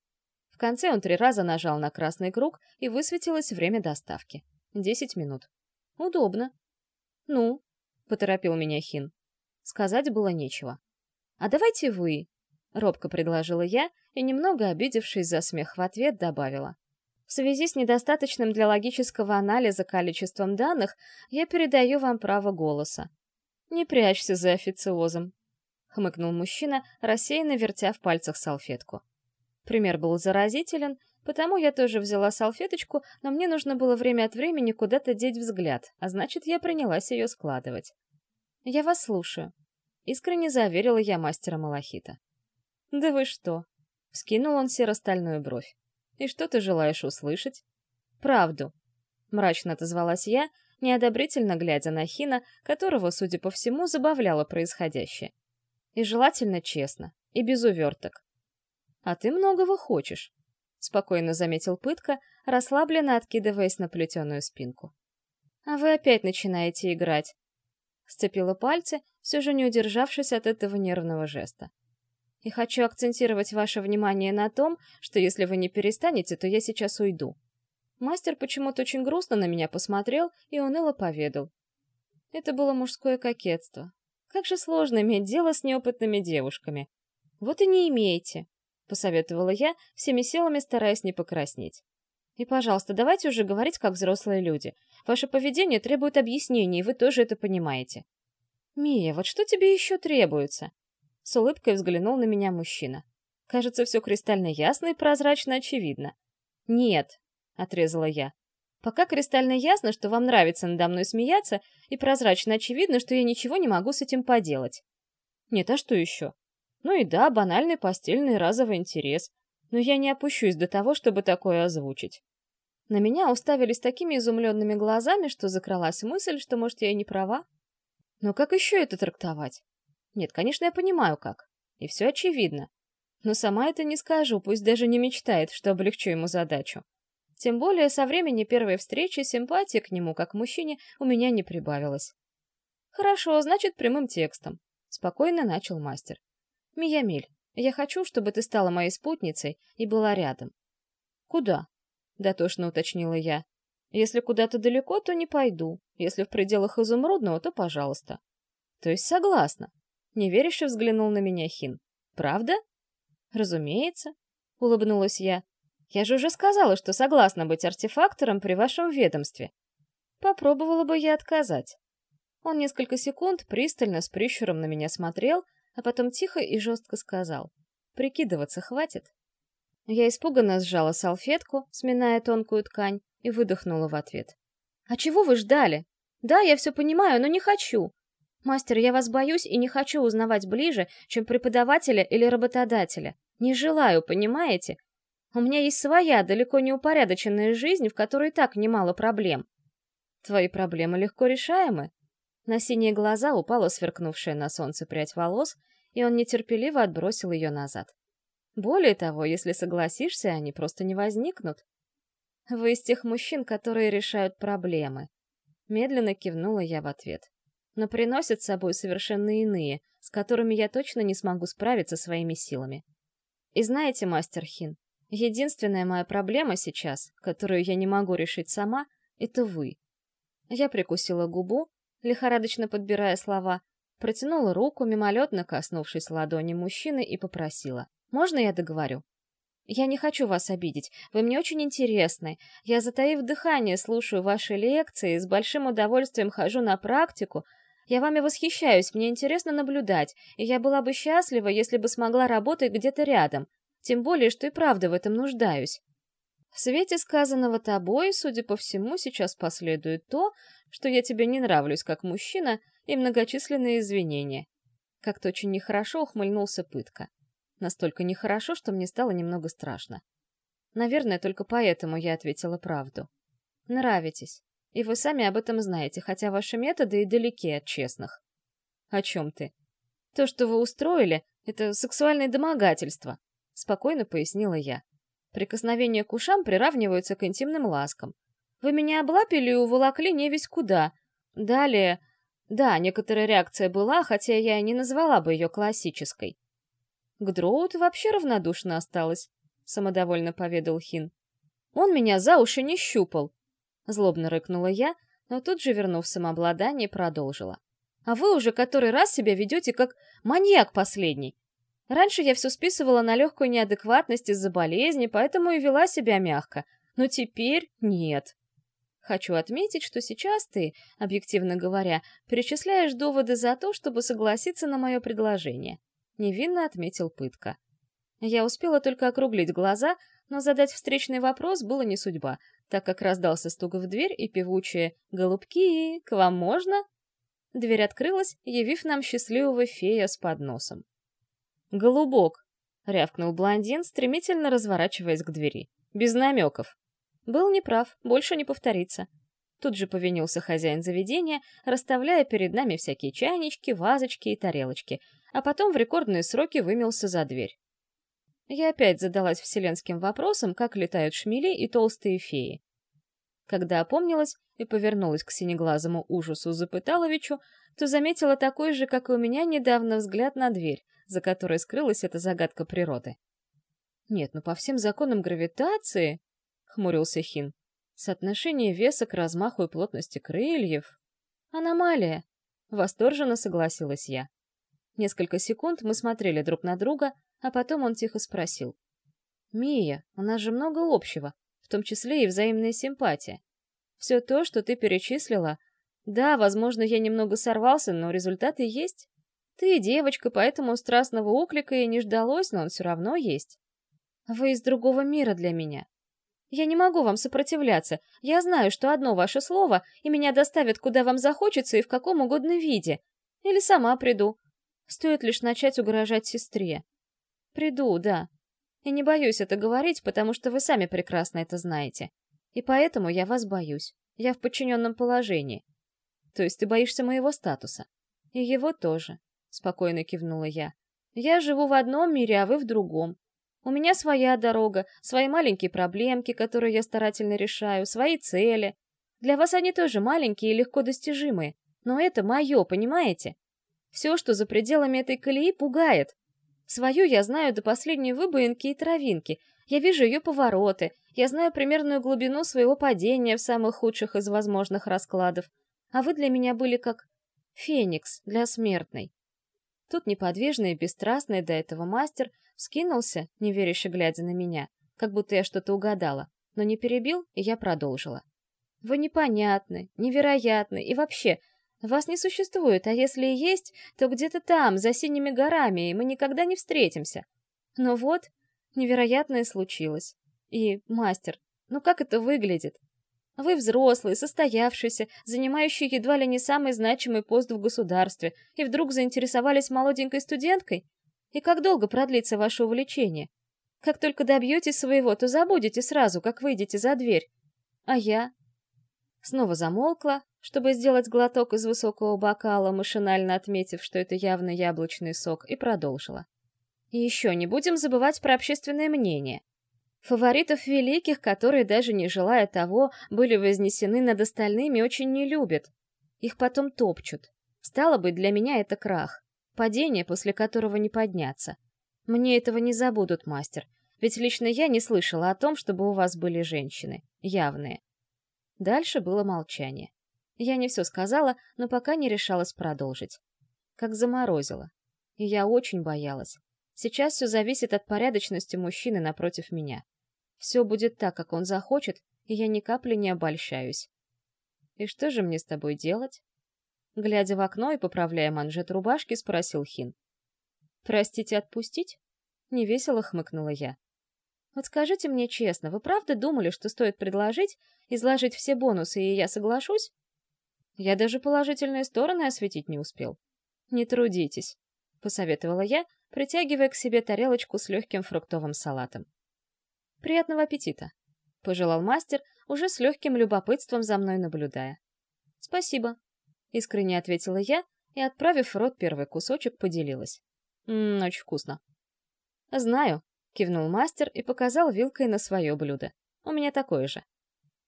В конце он три раза нажал на красный круг, и высветилось время доставки. Десять минут. Удобно. «Ну?» — поторопил меня Хин. Сказать было нечего. «А давайте вы», — робко предложила я и, немного обидевшись за смех в ответ, добавила. В связи с недостаточным для логического анализа количеством данных я передаю вам право голоса. Не прячься за официозом, — хмыкнул мужчина, рассеянно вертя в пальцах салфетку. Пример был заразителен, Потому я тоже взяла салфеточку, но мне нужно было время от времени куда-то деть взгляд, а значит, я принялась ее складывать. «Я вас слушаю», — искренне заверила я мастера Малахита. «Да вы что?» — вскинул он серо-стальную бровь. «И что ты желаешь услышать?» «Правду», — мрачно отозвалась я, неодобрительно глядя на Хина, которого, судя по всему, забавляло происходящее. «И желательно честно, и без уверток». «А ты многого хочешь», — спокойно заметил пытка, расслабленно откидываясь на плетеную спинку. «А вы опять начинаете играть!» Сцепила пальцы, все же не удержавшись от этого нервного жеста. «И хочу акцентировать ваше внимание на том, что если вы не перестанете, то я сейчас уйду». Мастер почему-то очень грустно на меня посмотрел и уныло поведал. Это было мужское кокетство. Как же сложно иметь дело с неопытными девушками. Вот и не имейте. — посоветовала я, всеми силами стараясь не покраснеть. «И, пожалуйста, давайте уже говорить как взрослые люди. Ваше поведение требует объяснений, и вы тоже это понимаете». «Мия, вот что тебе еще требуется?» С улыбкой взглянул на меня мужчина. «Кажется, все кристально ясно и прозрачно очевидно». «Нет», — отрезала я. «Пока кристально ясно, что вам нравится надо мной смеяться, и прозрачно очевидно, что я ничего не могу с этим поделать». «Нет, а что еще?» Ну и да, банальный постельный разовый интерес. Но я не опущусь до того, чтобы такое озвучить. На меня уставились такими изумленными глазами, что закралась мысль, что, может, я и не права. Но как еще это трактовать? Нет, конечно, я понимаю, как. И все очевидно. Но сама это не скажу, пусть даже не мечтает, что облегчу ему задачу. Тем более со времени первой встречи симпатии к нему, как к мужчине, у меня не прибавилось. «Хорошо, значит, прямым текстом», — спокойно начал мастер. «Миямиль, я хочу, чтобы ты стала моей спутницей и была рядом». «Куда?» — дотошно уточнила я. «Если куда-то далеко, то не пойду. Если в пределах изумрудного, то пожалуйста». «То есть согласна?» — неверяще взглянул на меня Хин. «Правда?» «Разумеется», — улыбнулась я. «Я же уже сказала, что согласна быть артефактором при вашем ведомстве». Попробовала бы я отказать. Он несколько секунд пристально с прищуром на меня смотрел, а потом тихо и жестко сказал. «Прикидываться хватит?» Я испуганно сжала салфетку, сминая тонкую ткань, и выдохнула в ответ. «А чего вы ждали? Да, я все понимаю, но не хочу. Мастер, я вас боюсь и не хочу узнавать ближе, чем преподавателя или работодателя. Не желаю, понимаете? У меня есть своя, далеко не упорядоченная жизнь, в которой так немало проблем. Твои проблемы легко решаемы, на синие глаза упала сверкнувшая на солнце прядь волос, и он нетерпеливо отбросил ее назад. Более того, если согласишься, они просто не возникнут. Вы из тех мужчин, которые решают проблемы. Медленно кивнула я в ответ. Но приносят с собой совершенно иные, с которыми я точно не смогу справиться своими силами. И знаете, мастер Хин, единственная моя проблема сейчас, которую я не могу решить сама, это вы. Я прикусила губу, лихорадочно подбирая слова, протянула руку, мимолетно коснувшись ладони мужчины, и попросила. «Можно я договорю?» «Я не хочу вас обидеть. Вы мне очень интересны. Я, затаив дыхание, слушаю ваши лекции, с большим удовольствием хожу на практику. Я вами восхищаюсь, мне интересно наблюдать, и я была бы счастлива, если бы смогла работать где-то рядом. Тем более, что и правда в этом нуждаюсь. В свете сказанного тобой, судя по всему, сейчас последует то, что я тебе не нравлюсь как мужчина, и многочисленные извинения. Как-то очень нехорошо ухмыльнулся пытка. Настолько нехорошо, что мне стало немного страшно. Наверное, только поэтому я ответила правду. Нравитесь. И вы сами об этом знаете, хотя ваши методы и далеки от честных. О чем ты? То, что вы устроили, это сексуальное домогательство, спокойно пояснила я. Прикосновения к ушам приравниваются к интимным ласкам. Вы меня облапили и уволокли не весь куда. Далее... Да, некоторая реакция была, хотя я не назвала бы ее классической. К Дроут вообще равнодушно осталось, самодовольно поведал Хин. Он меня за уши не щупал. Злобно рыкнула я, но тут же, вернув самообладание, продолжила. А вы уже который раз себя ведете как маньяк последний. Раньше я все списывала на легкую неадекватность из-за болезни, поэтому и вела себя мягко. Но теперь нет. Хочу отметить, что сейчас ты, объективно говоря, перечисляешь доводы за то, чтобы согласиться на мое предложение. Невинно отметил пытка. Я успела только округлить глаза, но задать встречный вопрос было не судьба, так как раздался стук в дверь и певучие «Голубки, к вам можно?» Дверь открылась, явив нам счастливого фея с подносом. «Голубок!» — рявкнул блондин, стремительно разворачиваясь к двери. «Без намеков!» Был неправ, больше не повторится. Тут же повинился хозяин заведения, расставляя перед нами всякие чайнички, вазочки и тарелочки, а потом в рекордные сроки вымелся за дверь. Я опять задалась вселенским вопросом, как летают шмели и толстые феи. Когда опомнилась и повернулась к синеглазому ужасу Запыталовичу, то заметила такой же, как и у меня, недавно взгляд на дверь, за которой скрылась эта загадка природы. Нет, ну по всем законам гравитации хмурился Хин. Соотношение веса к размаху и плотности крыльев. Аномалия. Восторженно согласилась я. Несколько секунд мы смотрели друг на друга, а потом он тихо спросил. «Мия, у нас же много общего, в том числе и взаимная симпатия. Все то, что ты перечислила, да, возможно, я немного сорвался, но результаты есть. Ты девочка, поэтому страстного оклика и не ждалось, но он все равно есть. Вы из другого мира для меня. Я не могу вам сопротивляться. Я знаю, что одно ваше слово, и меня доставят куда вам захочется и в каком угодно виде. Или сама приду. Стоит лишь начать угрожать сестре. Приду, да. И не боюсь это говорить, потому что вы сами прекрасно это знаете. И поэтому я вас боюсь. Я в подчиненном положении. То есть ты боишься моего статуса. И его тоже, — спокойно кивнула я. Я живу в одном мире, а вы в другом. У меня своя дорога, свои маленькие проблемки, которые я старательно решаю, свои цели. Для вас они тоже маленькие и легко достижимые, но это мое, понимаете? Все, что за пределами этой колеи, пугает. Свою я знаю до последней выбоинки и травинки. Я вижу ее повороты, я знаю примерную глубину своего падения в самых худших из возможных раскладов. А вы для меня были как феникс для смертной. Тут неподвижный и бесстрастный до этого мастер Скинулся, неверяще глядя на меня, как будто я что-то угадала, но не перебил, и я продолжила. «Вы непонятны, невероятны, и вообще, вас не существует, а если и есть, то где-то там, за синими горами, и мы никогда не встретимся. Но вот, невероятное случилось. И, мастер, ну как это выглядит? Вы взрослый, состоявшийся, занимающий едва ли не самый значимый пост в государстве, и вдруг заинтересовались молоденькой студенткой? И как долго продлится ваше увлечение? Как только добьетесь своего, то забудете сразу, как выйдете за дверь. А я? Снова замолкла, чтобы сделать глоток из высокого бокала, машинально отметив, что это явно яблочный сок, и продолжила. И еще не будем забывать про общественное мнение. Фаворитов великих, которые, даже не желая того, были вознесены над остальными, очень не любят. Их потом топчут. Стало быть, для меня это крах. Падение, после которого не подняться. Мне этого не забудут, мастер, ведь лично я не слышала о том, чтобы у вас были женщины. Явные. Дальше было молчание. Я не все сказала, но пока не решалась продолжить. Как заморозила. И я очень боялась. Сейчас все зависит от порядочности мужчины напротив меня. Все будет так, как он захочет, и я ни капли не обольщаюсь. «И что же мне с тобой делать?» Глядя в окно и поправляя манжет рубашки, спросил Хин. «Простите, отпустить?» Невесело хмыкнула я. «Вот скажите мне честно, вы правда думали, что стоит предложить, изложить все бонусы, и я соглашусь?» Я даже положительные стороны осветить не успел. «Не трудитесь», — посоветовала я, притягивая к себе тарелочку с легким фруктовым салатом. «Приятного аппетита!» — пожелал мастер, уже с легким любопытством за мной наблюдая. «Спасибо», — искренне ответила я и, отправив в рот первый кусочек, поделилась. «Ммм, очень вкусно». «Знаю», — кивнул мастер и показал вилкой на свое блюдо. «У меня такое же».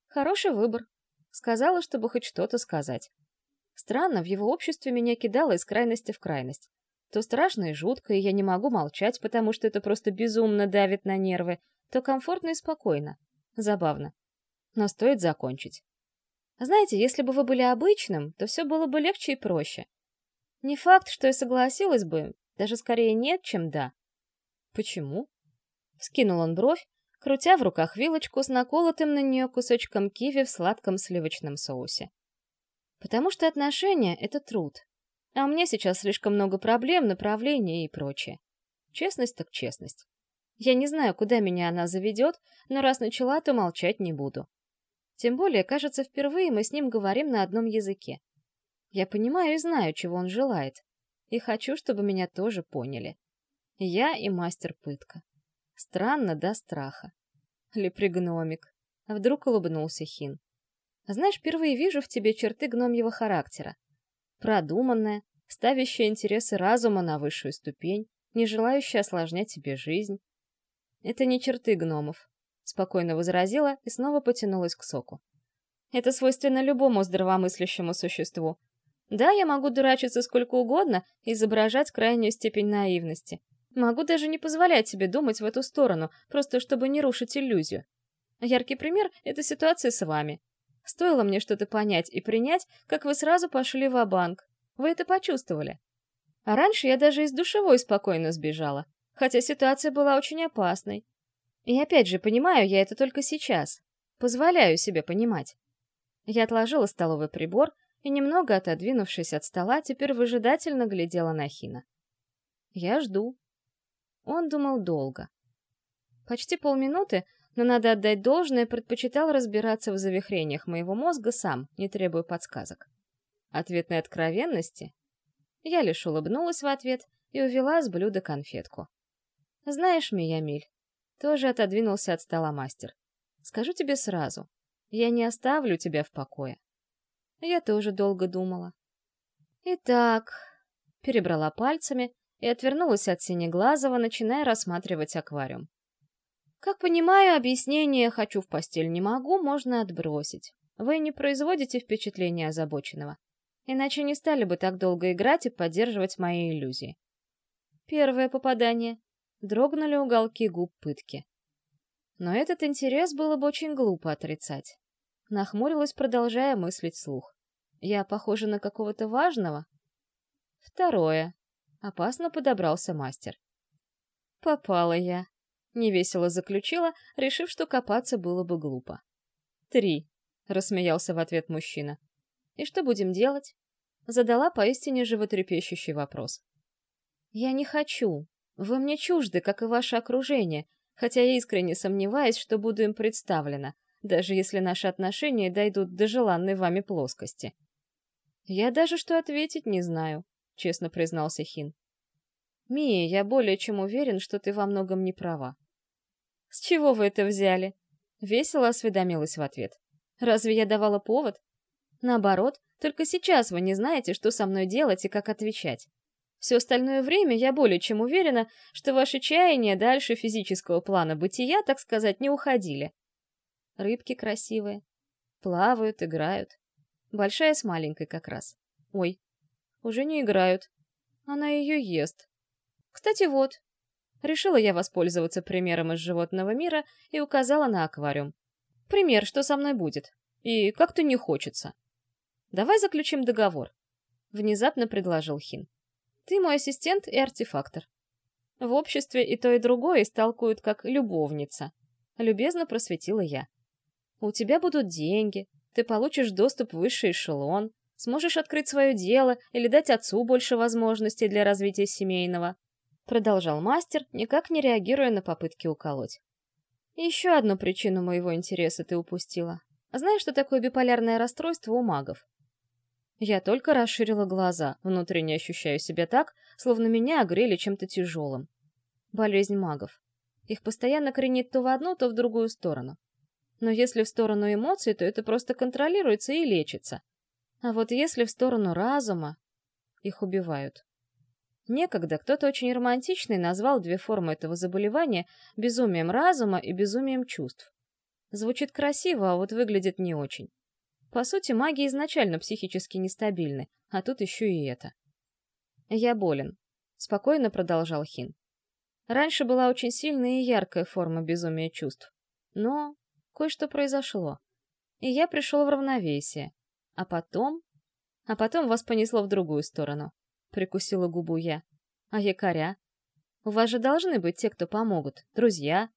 «Хороший выбор», — сказала, чтобы хоть что-то сказать. Странно, в его обществе меня кидало из крайности в крайность. То страшно и жутко, и я не могу молчать, потому что это просто безумно давит на нервы, то комфортно и спокойно. Забавно. Но стоит закончить. Знаете, если бы вы были обычным, то все было бы легче и проще. Не факт, что я согласилась бы, даже скорее нет, чем да. Почему? Скинул он бровь, крутя в руках вилочку с наколотым на нее кусочком киви в сладком сливочном соусе. Потому что отношения — это труд. А меня сейчас слишком много проблем, направлений и прочее. Честность так честность. Я не знаю, куда меня она заведет, но раз начала, то молчать не буду. Тем более, кажется, впервые мы с ним говорим на одном языке. Я понимаю и знаю, чего он желает. И хочу, чтобы меня тоже поняли. Я и мастер пытка. Странно до страха. Лепригномик. Вдруг улыбнулся Хин. Знаешь, впервые вижу в тебе черты гномьего характера. Продуманная, ставящая интересы разума на высшую ступень, не желающая осложнять тебе жизнь. Это не черты гномов, спокойно возразила и снова потянулась к соку. Это свойственно любому здравомыслящему существу. Да, я могу дурачиться сколько угодно и изображать крайнюю степень наивности. Могу даже не позволять себе думать в эту сторону, просто чтобы не рушить иллюзию. Яркий пример — это ситуация с вами. Стоило мне что-то понять и принять, как вы сразу пошли в банк Вы это почувствовали. А раньше я даже из душевой спокойно сбежала хотя ситуация была очень опасной. И опять же, понимаю я это только сейчас. Позволяю себе понимать. Я отложила столовый прибор и, немного отодвинувшись от стола, теперь выжидательно глядела на Хина. Я жду. Он думал долго. Почти полминуты, но надо отдать должное, предпочитал разбираться в завихрениях моего мозга сам, не требуя подсказок. Ответной откровенности? Я лишь улыбнулась в ответ и увела с блюда конфетку. «Знаешь, Миямиль», — тоже отодвинулся от стола мастер, — «скажу тебе сразу, я не оставлю тебя в покое». Я тоже долго думала. «Итак», — перебрала пальцами и отвернулась от Синеглазого, начиная рассматривать аквариум. «Как понимаю, объяснение «хочу в постель не могу» можно отбросить. Вы не производите впечатления озабоченного. Иначе не стали бы так долго играть и поддерживать мои иллюзии. Первое попадание. Дрогнули уголки губ пытки. Но этот интерес было бы очень глупо отрицать. Нахмурилась, продолжая мыслить слух. Я похожа на какого-то важного? Второе. Опасно подобрался мастер. Попала я. Невесело заключила, решив, что копаться было бы глупо. Три. Рассмеялся в ответ мужчина. И что будем делать? Задала поистине животрепещущий вопрос. Я не хочу, вы мне чужды, как и ваше окружение, хотя я искренне сомневаюсь, что буду им представлена, даже если наши отношения дойдут до желанной вами плоскости. Я даже что ответить не знаю, честно признался Хин. Мия, я более чем уверен, что ты во многом не права. С чего вы это взяли? Весело осведомилась в ответ. Разве я давала повод? Наоборот, только сейчас вы не знаете, что со мной делать и как отвечать. Все остальное время я более чем уверена, что ваши чаяния дальше физического плана бытия, так сказать, не уходили. Рыбки красивые. Плавают, играют. Большая с маленькой как раз. Ой, уже не играют. Она ее ест. Кстати, вот. Решила я воспользоваться примером из животного мира и указала на аквариум. Пример, что со мной будет. И как-то не хочется. Давай заключим договор. Внезапно предложил Хин. Ты мой ассистент и артефактор. В обществе и то, и другое истолкуют как любовница. Любезно просветила я. У тебя будут деньги, ты получишь доступ в высший эшелон, сможешь открыть свое дело или дать отцу больше возможностей для развития семейного. Продолжал мастер, никак не реагируя на попытки уколоть. Еще одну причину моего интереса ты упустила. Знаешь, что такое биполярное расстройство у магов? Я только расширила глаза, внутренне ощущаю себя так, словно меня огрели чем-то тяжелым. Болезнь магов. Их постоянно кренит то в одну, то в другую сторону. Но если в сторону эмоций, то это просто контролируется и лечится. А вот если в сторону разума, их убивают. Некогда кто-то очень романтичный назвал две формы этого заболевания безумием разума и безумием чувств. Звучит красиво, а вот выглядит не очень. По сути, маги изначально психически нестабильны, а тут еще и это. «Я болен», — спокойно продолжал Хин. Раньше была очень сильная и яркая форма безумия чувств. Но кое-что произошло. И я пришел в равновесие. А потом... А потом вас понесло в другую сторону. Прикусила губу я. А якоря? У вас же должны быть те, кто помогут. Друзья.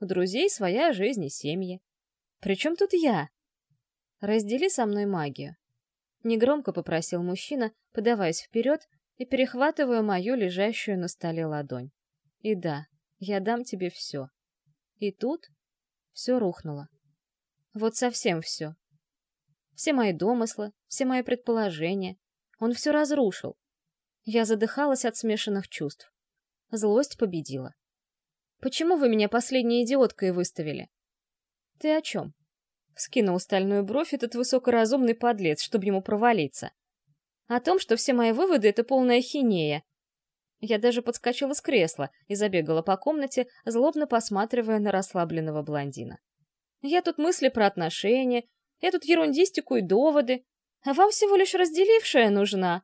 У друзей своя жизнь и семьи. Причем тут я? Раздели со мной магию. Негромко попросил мужчина, подаваясь вперед и перехватывая мою лежащую на столе ладонь. И да, я дам тебе все. И тут все рухнуло. Вот совсем все. Все мои домыслы, все мои предположения. Он все разрушил. Я задыхалась от смешанных чувств. Злость победила. «Почему вы меня последней идиоткой выставили?» «Ты о чем?» Скинул стальную бровь этот высокоразумный подлец, чтобы ему провалиться. «О том, что все мои выводы — это полная хинея». Я даже подскочила с кресла и забегала по комнате, злобно посматривая на расслабленного блондина. «Я тут мысли про отношения, я тут ерундистику и доводы, а вам всего лишь разделившая нужна».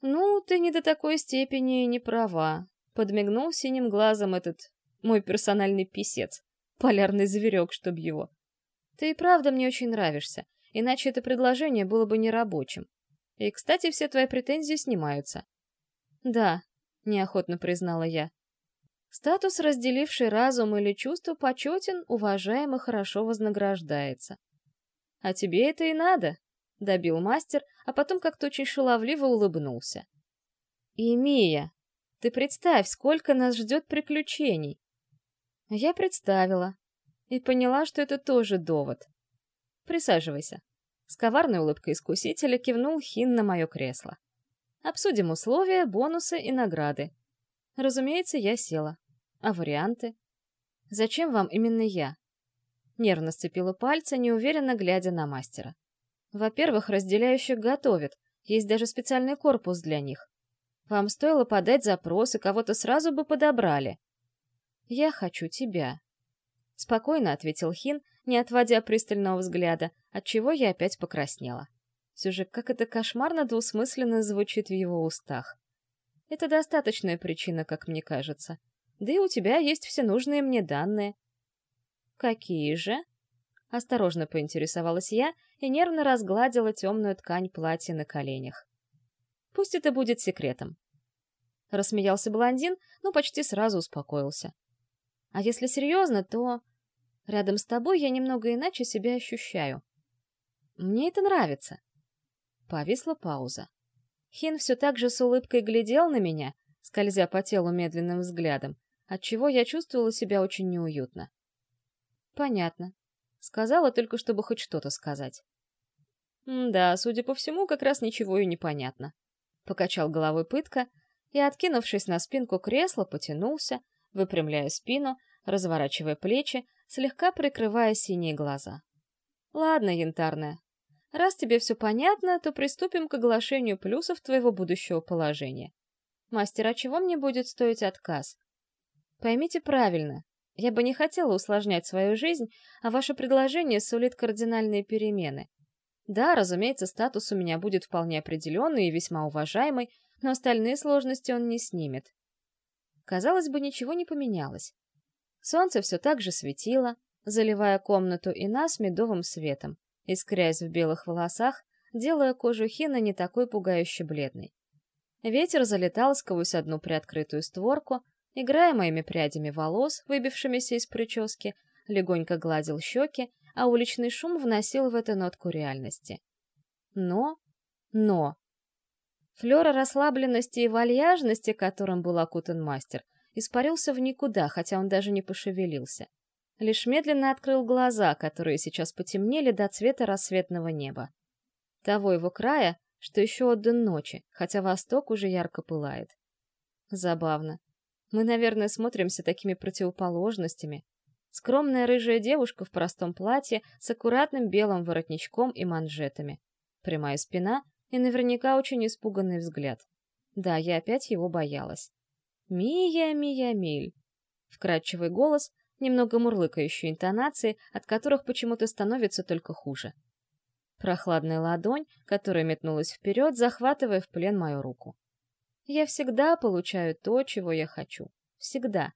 «Ну, ты не до такой степени не права», — подмигнул синим глазом этот мой персональный писец, полярный зверек, чтоб его. «Ты и правда мне очень нравишься, иначе это предложение было бы нерабочим. И, кстати, все твои претензии снимаются». «Да», — неохотно признала я. «Статус, разделивший разум или чувство, почетен, уважаем и хорошо вознаграждается. А тебе это и надо, — добил мастер, а потом как-то очень шаловливо улыбнулся. И, Мия, ты представь, сколько нас ждет приключений. Я представила и поняла, что это тоже довод. Присаживайся. С коварной улыбкой искусителя кивнул Хин на мое кресло. Обсудим условия, бонусы и награды. Разумеется, я села. А варианты? Зачем вам именно я? Нервно сцепила пальцы, неуверенно глядя на мастера. Во-первых, разделяющих готовят, есть даже специальный корпус для них. Вам стоило подать запрос, и кого-то сразу бы подобрали. «Я хочу тебя», — спокойно ответил Хин, не отводя пристального взгляда, отчего я опять покраснела. Все же, как это кошмарно двусмысленно звучит в его устах. Это достаточная причина, как мне кажется. Да и у тебя есть все нужные мне данные. «Какие же?» Осторожно поинтересовалась я и нервно разгладила темную ткань платья на коленях. «Пусть это будет секретом». Рассмеялся блондин, но почти сразу успокоился. «А если серьезно, то рядом с тобой я немного иначе себя ощущаю. Мне это нравится». Повисла пауза. Хин все так же с улыбкой глядел на меня, скользя по телу медленным взглядом, отчего я чувствовала себя очень неуютно. Понятно. Сказала только, чтобы хоть что-то сказать. да, судя по всему, как раз ничего и не понятно. Покачал головой пытка и, откинувшись на спинку кресла, потянулся, выпрямляя спину, разворачивая плечи, слегка прикрывая синие глаза. Ладно, янтарная, раз тебе все понятно, то приступим к оглашению плюсов твоего будущего положения. Мастер, а чего мне будет стоить отказ? Поймите правильно, я бы не хотела усложнять свою жизнь, а ваше предложение сулит кардинальные перемены. Да, разумеется, статус у меня будет вполне определенный и весьма уважаемый, но остальные сложности он не снимет. Казалось бы, ничего не поменялось. Солнце все так же светило, заливая комнату и нас медовым светом, искрясь в белых волосах, делая кожу Хина не такой пугающе бледной. Ветер залетал сквозь одну приоткрытую створку, играя моими прядями волос, выбившимися из прически, легонько гладил щеки, а уличный шум вносил в это нотку реальности. Но, но... Флера расслабленности и вальяжности, которым был окутан мастер, испарился в никуда, хотя он даже не пошевелился. Лишь медленно открыл глаза, которые сейчас потемнели до цвета рассветного неба. Того его края, что еще отдан ночи, хотя восток уже ярко пылает. Забавно. Мы, наверное, смотримся такими противоположностями. Скромная рыжая девушка в простом платье с аккуратным белым воротничком и манжетами. Прямая спина и наверняка очень испуганный взгляд. Да, я опять его боялась. «Мия, Мия, Миль!» Вкрадчивый голос, немного мурлыкающие интонации, от которых почему-то становится только хуже. Прохладная ладонь, которая метнулась вперед, захватывая в плен мою руку. Я всегда получаю то, чего я хочу. Всегда.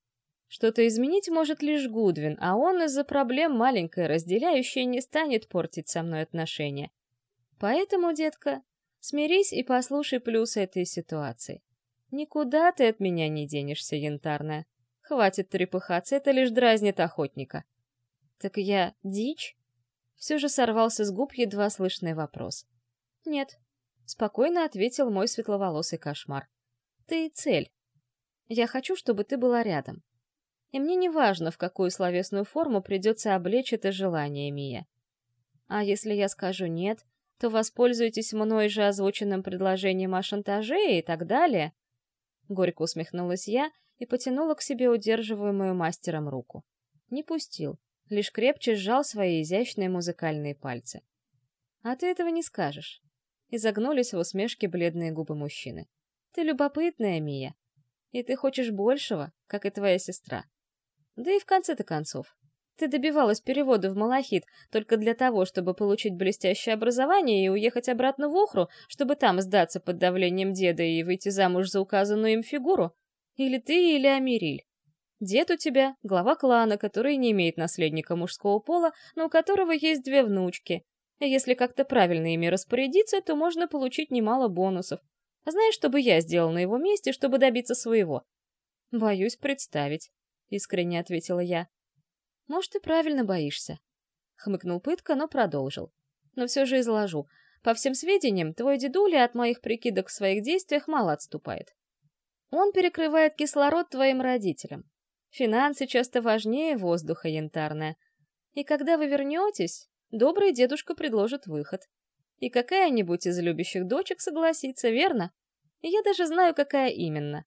Что-то изменить может лишь Гудвин, а он из-за проблем маленькой разделяющей не станет портить со мной отношения. Поэтому, детка, смирись и послушай плюсы этой ситуации. Никуда ты от меня не денешься, янтарная. Хватит трепыхаться, это лишь дразнит охотника. Так я дичь? Все же сорвался с губ едва слышный вопрос. Нет, спокойно ответил мой светловолосый кошмар. Ты цель. Я хочу, чтобы ты была рядом. И мне не важно, в какую словесную форму придется облечь это желание, Мия. А если я скажу «нет», то воспользуйтесь мной же озвученным предложением о шантаже и так далее. Горько усмехнулась я и потянула к себе удерживаемую мастером руку. Не пустил, лишь крепче сжал свои изящные музыкальные пальцы. «А ты этого не скажешь». Изогнулись в усмешке бледные губы мужчины. «Ты любопытная, Мия. И ты хочешь большего, как и твоя сестра. Да и в конце-то концов, ты добивалась перевода в Малахит только для того, чтобы получить блестящее образование и уехать обратно в Охру, чтобы там сдаться под давлением деда и выйти замуж за указанную им фигуру? Или ты, или Амириль? Дед у тебя — глава клана, который не имеет наследника мужского пола, но у которого есть две внучки. Если как-то правильно ими распорядиться, то можно получить немало бонусов. Знаешь, что бы я сделал на его месте, чтобы добиться своего? Боюсь представить, — искренне ответила я. Может, и правильно боишься. Хмыкнул пытка, но продолжил. Но все же изложу. По всем сведениям, твой дедуля от моих прикидок в своих действиях мало отступает. Он перекрывает кислород твоим родителям. Финансы часто важнее воздуха янтарная. И когда вы вернетесь, добрый дедушка предложит выход. И какая-нибудь из любящих дочек согласится, верно? Я даже знаю, какая именно.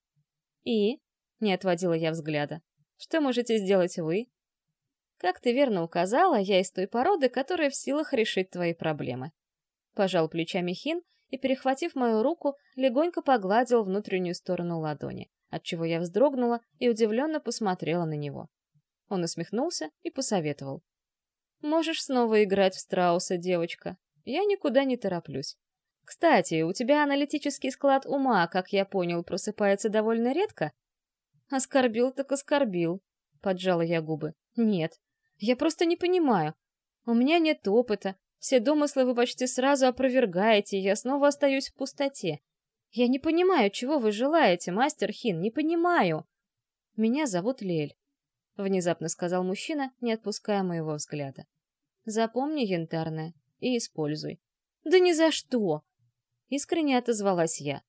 И, не отводила я взгляда, что можете сделать вы? Как ты верно указала, я из той породы, которая в силах решить твои проблемы. Пожал плечами Хин и, перехватив мою руку, легонько погладил внутреннюю сторону ладони, отчего я вздрогнула и удивленно посмотрела на него. Он усмехнулся и посоветовал. «Можешь снова играть в страуса, девочка. Я никуда не тороплюсь. Кстати, у тебя аналитический склад ума, как я понял, просыпается довольно редко?» «Оскорбил так оскорбил», — поджала я губы. «Нет, я просто не понимаю. У меня нет опыта. Все домыслы вы почти сразу опровергаете, и я снова остаюсь в пустоте. Я не понимаю, чего вы желаете, мастер Хин, не понимаю. Меня зовут Лель, — внезапно сказал мужчина, не отпуская моего взгляда. Запомни, янтарное, и используй. Да ни за что! Искренне отозвалась я.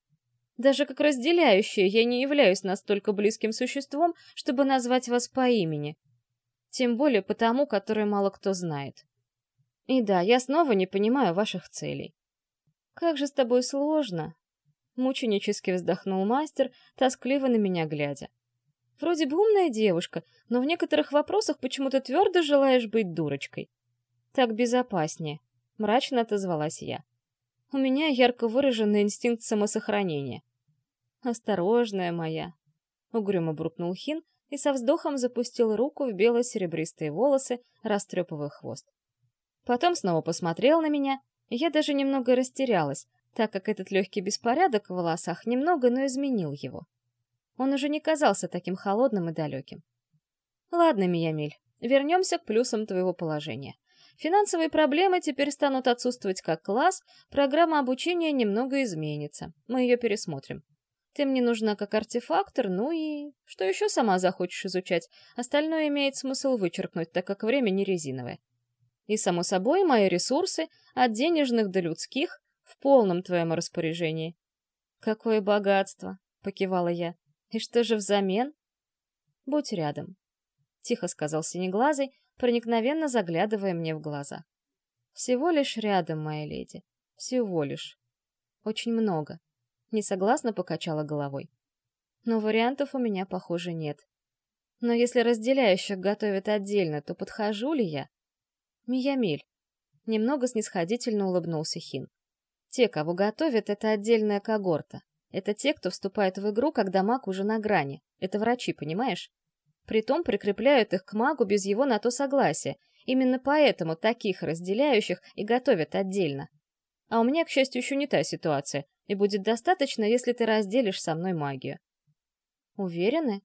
Даже как разделяющая я не являюсь настолько близким существом, чтобы назвать вас по имени. Тем более потому, который мало кто знает. И да, я снова не понимаю ваших целей. Как же с тобой сложно. Мученически вздохнул мастер, тоскливо на меня глядя. Вроде бы умная девушка, но в некоторых вопросах почему-то твердо желаешь быть дурочкой. Так безопаснее, мрачно отозвалась я. У меня ярко выраженный инстинкт самосохранения. Осторожная моя, угрюмо буркнул Хин, и со вздохом запустил руку в бело-серебристые волосы, растрепывая хвост. Потом снова посмотрел на меня, и я даже немного растерялась, так как этот легкий беспорядок в волосах немного, но изменил его. Он уже не казался таким холодным и далеким. Ладно, Миямиль, вернемся к плюсам твоего положения. Финансовые проблемы теперь станут отсутствовать как класс, программа обучения немного изменится. Мы ее пересмотрим. Ты мне нужна как артефактор, ну и... Что еще сама захочешь изучать? Остальное имеет смысл вычеркнуть, так как время не резиновое. И, само собой, мои ресурсы, от денежных до людских, в полном твоем распоряжении. «Какое богатство!» — покивала я. «И что же взамен?» «Будь рядом», — тихо сказал Синеглазый, проникновенно заглядывая мне в глаза. «Всего лишь рядом, моя леди. Всего лишь. Очень много несогласно покачала головой. Но вариантов у меня, похоже, нет. Но если разделяющих готовят отдельно, то подхожу ли я? Миямиль. Немного снисходительно улыбнулся Хин. Те, кого готовят, это отдельная когорта. Это те, кто вступает в игру, когда маг уже на грани. Это врачи, понимаешь? Притом прикрепляют их к магу без его на то согласия. Именно поэтому таких разделяющих и готовят отдельно. А у меня, к счастью, еще не та ситуация, и будет достаточно, если ты разделишь со мной магию. Уверены?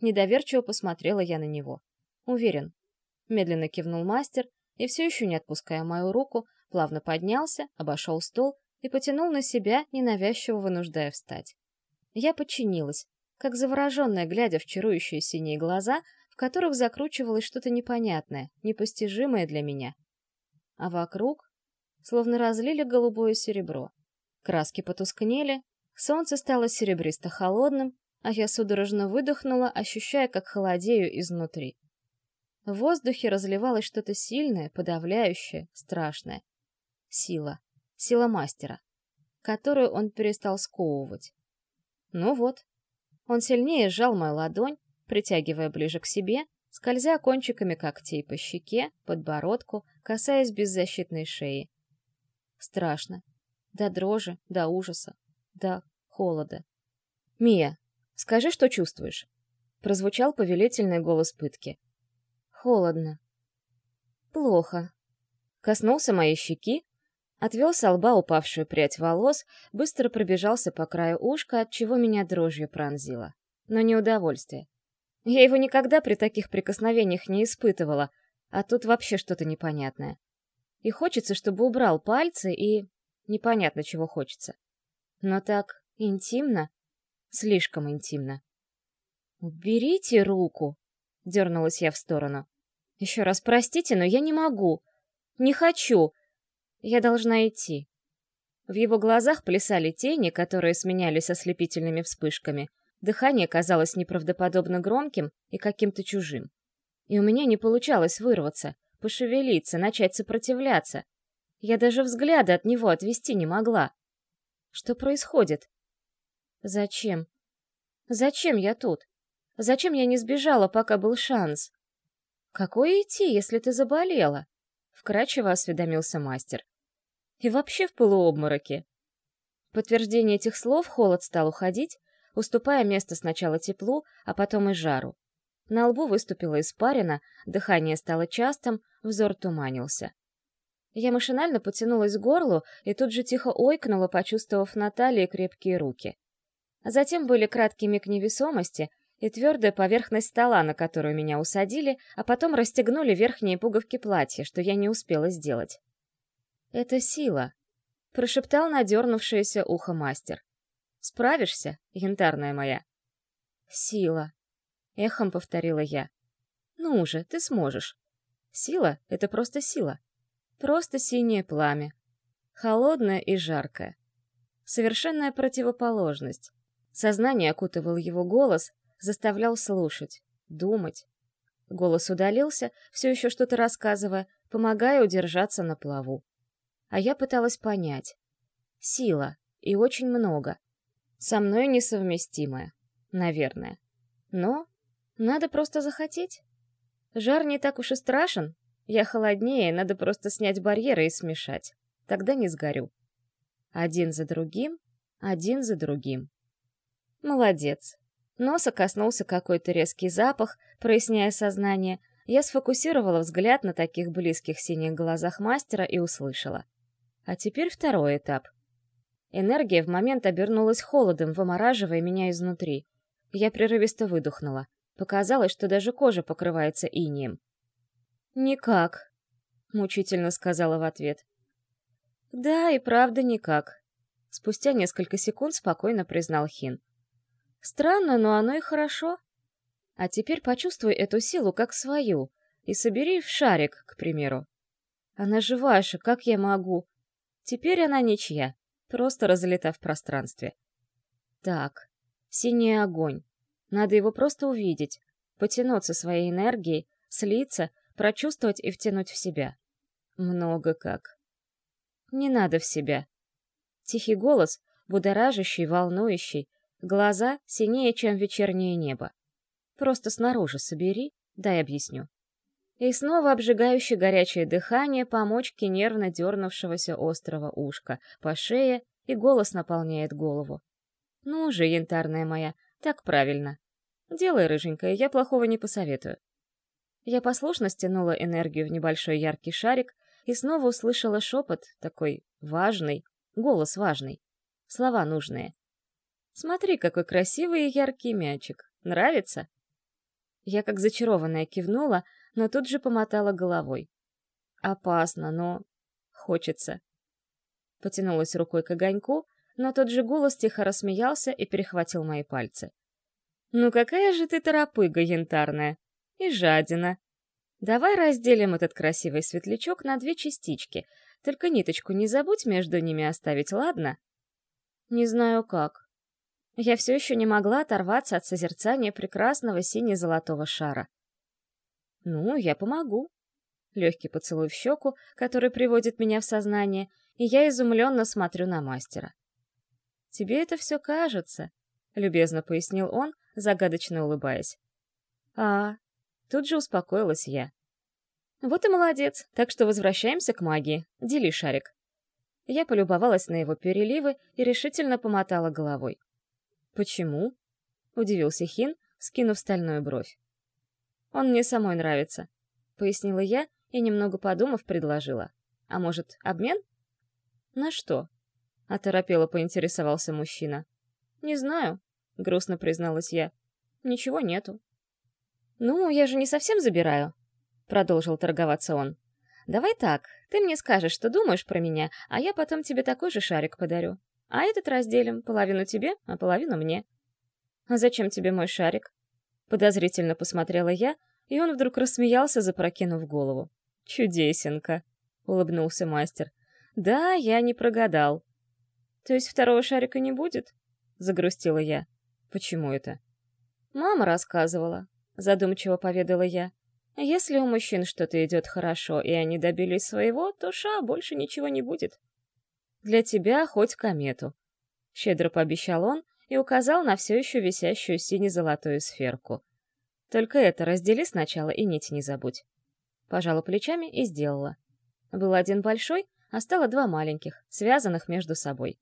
Недоверчиво посмотрела я на него. Уверен. Медленно кивнул мастер и, все еще не отпуская мою руку, плавно поднялся, обошел стол и потянул на себя, ненавязчиво вынуждая встать. Я подчинилась, как завороженная, глядя в чарующие синие глаза, в которых закручивалось что-то непонятное, непостижимое для меня. А вокруг словно разлили голубое серебро. Краски потускнели, солнце стало серебристо-холодным, а я судорожно выдохнула, ощущая, как холодею изнутри. В воздухе разливалось что-то сильное, подавляющее, страшное. Сила. Сила мастера, которую он перестал сковывать. Ну вот. Он сильнее сжал мою ладонь, притягивая ближе к себе, скользя кончиками когтей по щеке, подбородку, касаясь беззащитной шеи. Страшно. До дрожи, до ужаса, до холода. «Мия, скажи, что чувствуешь?» Прозвучал повелительный голос пытки. «Холодно. Плохо». Коснулся моей щеки, отвел со лба упавшую прядь волос, быстро пробежался по краю ушка, от чего меня дрожью пронзило. Но не удовольствие. Я его никогда при таких прикосновениях не испытывала, а тут вообще что-то непонятное. И хочется, чтобы убрал пальцы и... Непонятно, чего хочется. Но так интимно. Слишком интимно. «Уберите руку!» — дернулась я в сторону. «Еще раз простите, но я не могу. Не хочу. Я должна идти». В его глазах плясали тени, которые сменялись ослепительными вспышками. Дыхание казалось неправдоподобно громким и каким-то чужим. И у меня не получалось вырваться — пошевелиться, начать сопротивляться. Я даже взгляда от него отвести не могла. Что происходит? Зачем? Зачем я тут? Зачем я не сбежала, пока был шанс? Какой идти, если ты заболела? Вкрадчиво осведомился мастер. И вообще в полуобмороке. В подтверждение этих слов холод стал уходить, уступая место сначала теплу, а потом и жару. На лбу выступила испарина, дыхание стало частым, взор туманился. Я машинально потянулась к горлу и тут же тихо ойкнула, почувствовав на талии крепкие руки. Затем были краткий миг невесомости и твердая поверхность стола, на которую меня усадили, а потом расстегнули верхние пуговки платья, что я не успела сделать. «Это сила», — прошептал надернувшееся ухо мастер. «Справишься, янтарная моя?» «Сила», — эхом повторила я. «Ну же, ты сможешь. Сила — это просто сила. Просто синее пламя. Холодное и жаркое. Совершенная противоположность. Сознание окутывал его голос, заставлял слушать, думать. Голос удалился, все еще что-то рассказывая, помогая удержаться на плаву. А я пыталась понять. Сила. И очень много. Со мной несовместимая. Наверное. Но надо просто захотеть. Жар не так уж и страшен. Я холоднее, надо просто снять барьеры и смешать. Тогда не сгорю. Один за другим, один за другим. Молодец. Носа коснулся какой-то резкий запах, проясняя сознание. Я сфокусировала взгляд на таких близких синих глазах мастера и услышала. А теперь второй этап. Энергия в момент обернулась холодом, вымораживая меня изнутри. Я прерывисто выдохнула. Показалось, что даже кожа покрывается инием. «Никак», — мучительно сказала в ответ. «Да, и правда никак», — спустя несколько секунд спокойно признал Хин. «Странно, но оно и хорошо. А теперь почувствуй эту силу как свою и собери в шарик, к примеру. Она же ваша, как я могу? Теперь она ничья, просто разлета в пространстве. Так, синий огонь. Надо его просто увидеть, потянуться своей энергией, слиться, прочувствовать и втянуть в себя. Много как. Не надо в себя. Тихий голос, будоражащий, волнующий, глаза синее, чем вечернее небо. Просто снаружи собери, дай объясню. И снова обжигающее горячее дыхание по мочке нервно дернувшегося острого ушка, по шее, и голос наполняет голову. «Ну же, янтарная моя, так правильно. Делай, рыженькая, я плохого не посоветую». Я послушно стянула энергию в небольшой яркий шарик и снова услышала шепот, такой важный, голос важный, слова нужные. «Смотри, какой красивый и яркий мячик. Нравится?» Я как зачарованная кивнула, но тут же помотала головой. Опасно, но... хочется. Потянулась рукой к огоньку, но тот же голос тихо рассмеялся и перехватил мои пальцы. «Ну какая же ты торопыга янтарная! И жадина! Давай разделим этот красивый светлячок на две частички, только ниточку не забудь между ними оставить, ладно?» «Не знаю как», я все еще не могла оторваться от созерцания прекрасного сине-золотого шара. «Ну, я помогу». Легкий поцелуй в щеку, который приводит меня в сознание, и я изумленно смотрю на мастера. «Тебе это все кажется», — любезно пояснил он, загадочно улыбаясь. «А...» — тут же успокоилась я. «Вот и молодец, так что возвращаемся к магии. Дели шарик». Я полюбовалась на его переливы и решительно помотала головой. «Почему?» — удивился Хин, скинув стальную бровь. «Он мне самой нравится», — пояснила я и, немного подумав, предложила. «А может, обмен?» «На что?» — оторопело поинтересовался мужчина. «Не знаю», — грустно призналась я. «Ничего нету». «Ну, я же не совсем забираю», — продолжил торговаться он. «Давай так, ты мне скажешь, что думаешь про меня, а я потом тебе такой же шарик подарю. А этот разделим, половину тебе, а половину мне. А зачем тебе мой шарик? Подозрительно посмотрела я, и он вдруг рассмеялся, запрокинув голову. Чудесенко, улыбнулся мастер. Да, я не прогадал. То есть второго шарика не будет? Загрустила я. Почему это? Мама рассказывала, задумчиво поведала я. Если у мужчин что-то идет хорошо, и они добились своего, то ша больше ничего не будет. Для тебя хоть комету. Щедро пообещал он и указал на все еще висящую сине-золотую сферку. Только это раздели сначала и нить не забудь. Пожала плечами и сделала. Был один большой, а стало два маленьких, связанных между собой.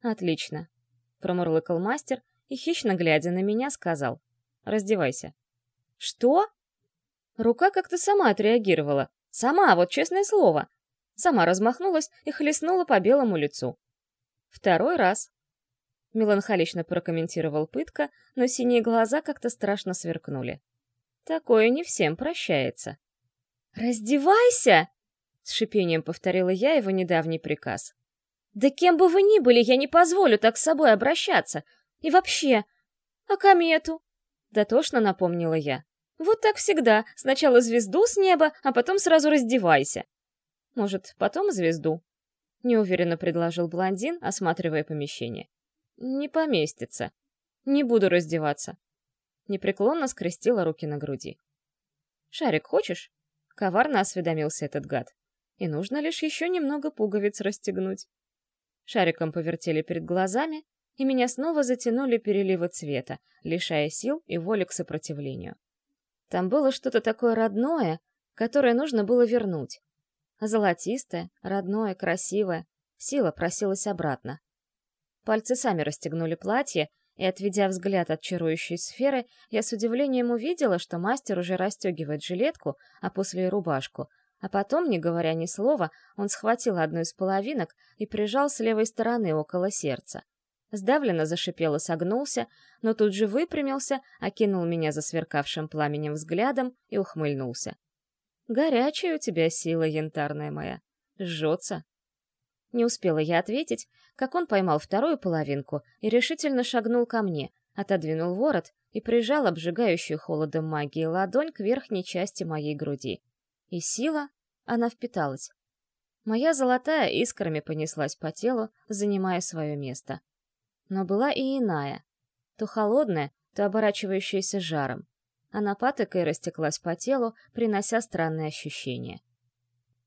«Отлично», — промурлыкал мастер и, хищно глядя на меня, сказал. «Раздевайся». «Что?» Рука как-то сама отреагировала. Сама, вот честное слово сама размахнулась и хлестнула по белому лицу. Второй раз. Меланхолично прокомментировал пытка, но синие глаза как-то страшно сверкнули. Такое не всем прощается. «Раздевайся!» — с шипением повторила я его недавний приказ. «Да кем бы вы ни были, я не позволю так с собой обращаться. И вообще... А комету?» — дотошно напомнила я. «Вот так всегда. Сначала звезду с неба, а потом сразу раздевайся. Может, потом звезду?» — неуверенно предложил блондин, осматривая помещение. «Не поместится. Не буду раздеваться». Непреклонно скрестила руки на груди. «Шарик хочешь?» — коварно осведомился этот гад. «И нужно лишь еще немного пуговиц расстегнуть». Шариком повертели перед глазами, и меня снова затянули переливы цвета, лишая сил и воли к сопротивлению. Там было что-то такое родное, которое нужно было вернуть, Золотистое, родное, красивое. Сила просилась обратно. Пальцы сами расстегнули платье, и, отведя взгляд от чарующей сферы, я с удивлением увидела, что мастер уже расстегивает жилетку, а после и рубашку. А потом, не говоря ни слова, он схватил одну из половинок и прижал с левой стороны около сердца. Сдавленно зашипел и согнулся, но тут же выпрямился, окинул меня засверкавшим пламенем взглядом и ухмыльнулся. Горячая у тебя сила, янтарная моя. Жжется. Не успела я ответить, как он поймал вторую половинку и решительно шагнул ко мне, отодвинул ворот и прижал обжигающую холодом магии ладонь к верхней части моей груди. И сила, она впиталась. Моя золотая искрами понеслась по телу, занимая свое место. Но была и иная. То холодная, то оборачивающаяся жаром. Она патокой растеклась по телу, принося странные ощущения.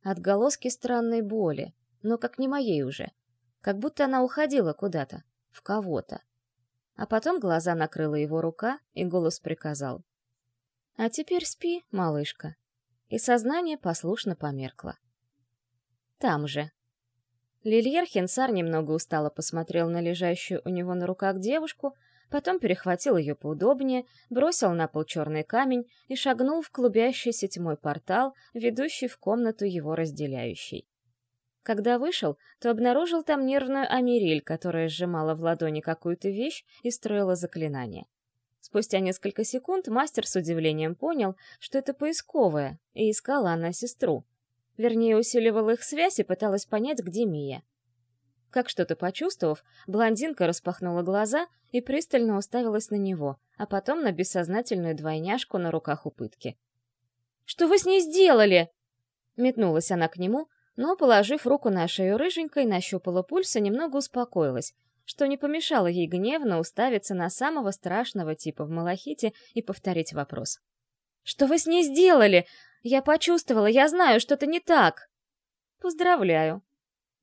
Отголоски странной боли, но как не моей уже. Как будто она уходила куда-то, в кого-то. А потом глаза накрыла его рука, и голос приказал. «А теперь спи, малышка». И сознание послушно померкло. Там же. Лильер Хенсар немного устало посмотрел на лежащую у него на руках девушку, потом перехватил ее поудобнее, бросил на пол черный камень и шагнул в клубящийся тьмой портал, ведущий в комнату его разделяющей. Когда вышел, то обнаружил там нервную Америль, которая сжимала в ладони какую-то вещь и строила заклинание. Спустя несколько секунд мастер с удивлением понял, что это поисковая, и искала она сестру. Вернее, усиливала их связь и пыталась понять, где Мия. Как что-то почувствовав, блондинка распахнула глаза и пристально уставилась на него, а потом на бессознательную двойняшку на руках у пытки. «Что вы с ней сделали?» Метнулась она к нему, но, положив руку на шею рыженькой, нащупала пульс и немного успокоилась, что не помешало ей гневно уставиться на самого страшного типа в малахите и повторить вопрос. «Что вы с ней сделали? Я почувствовала, я знаю, что-то не так!» «Поздравляю!»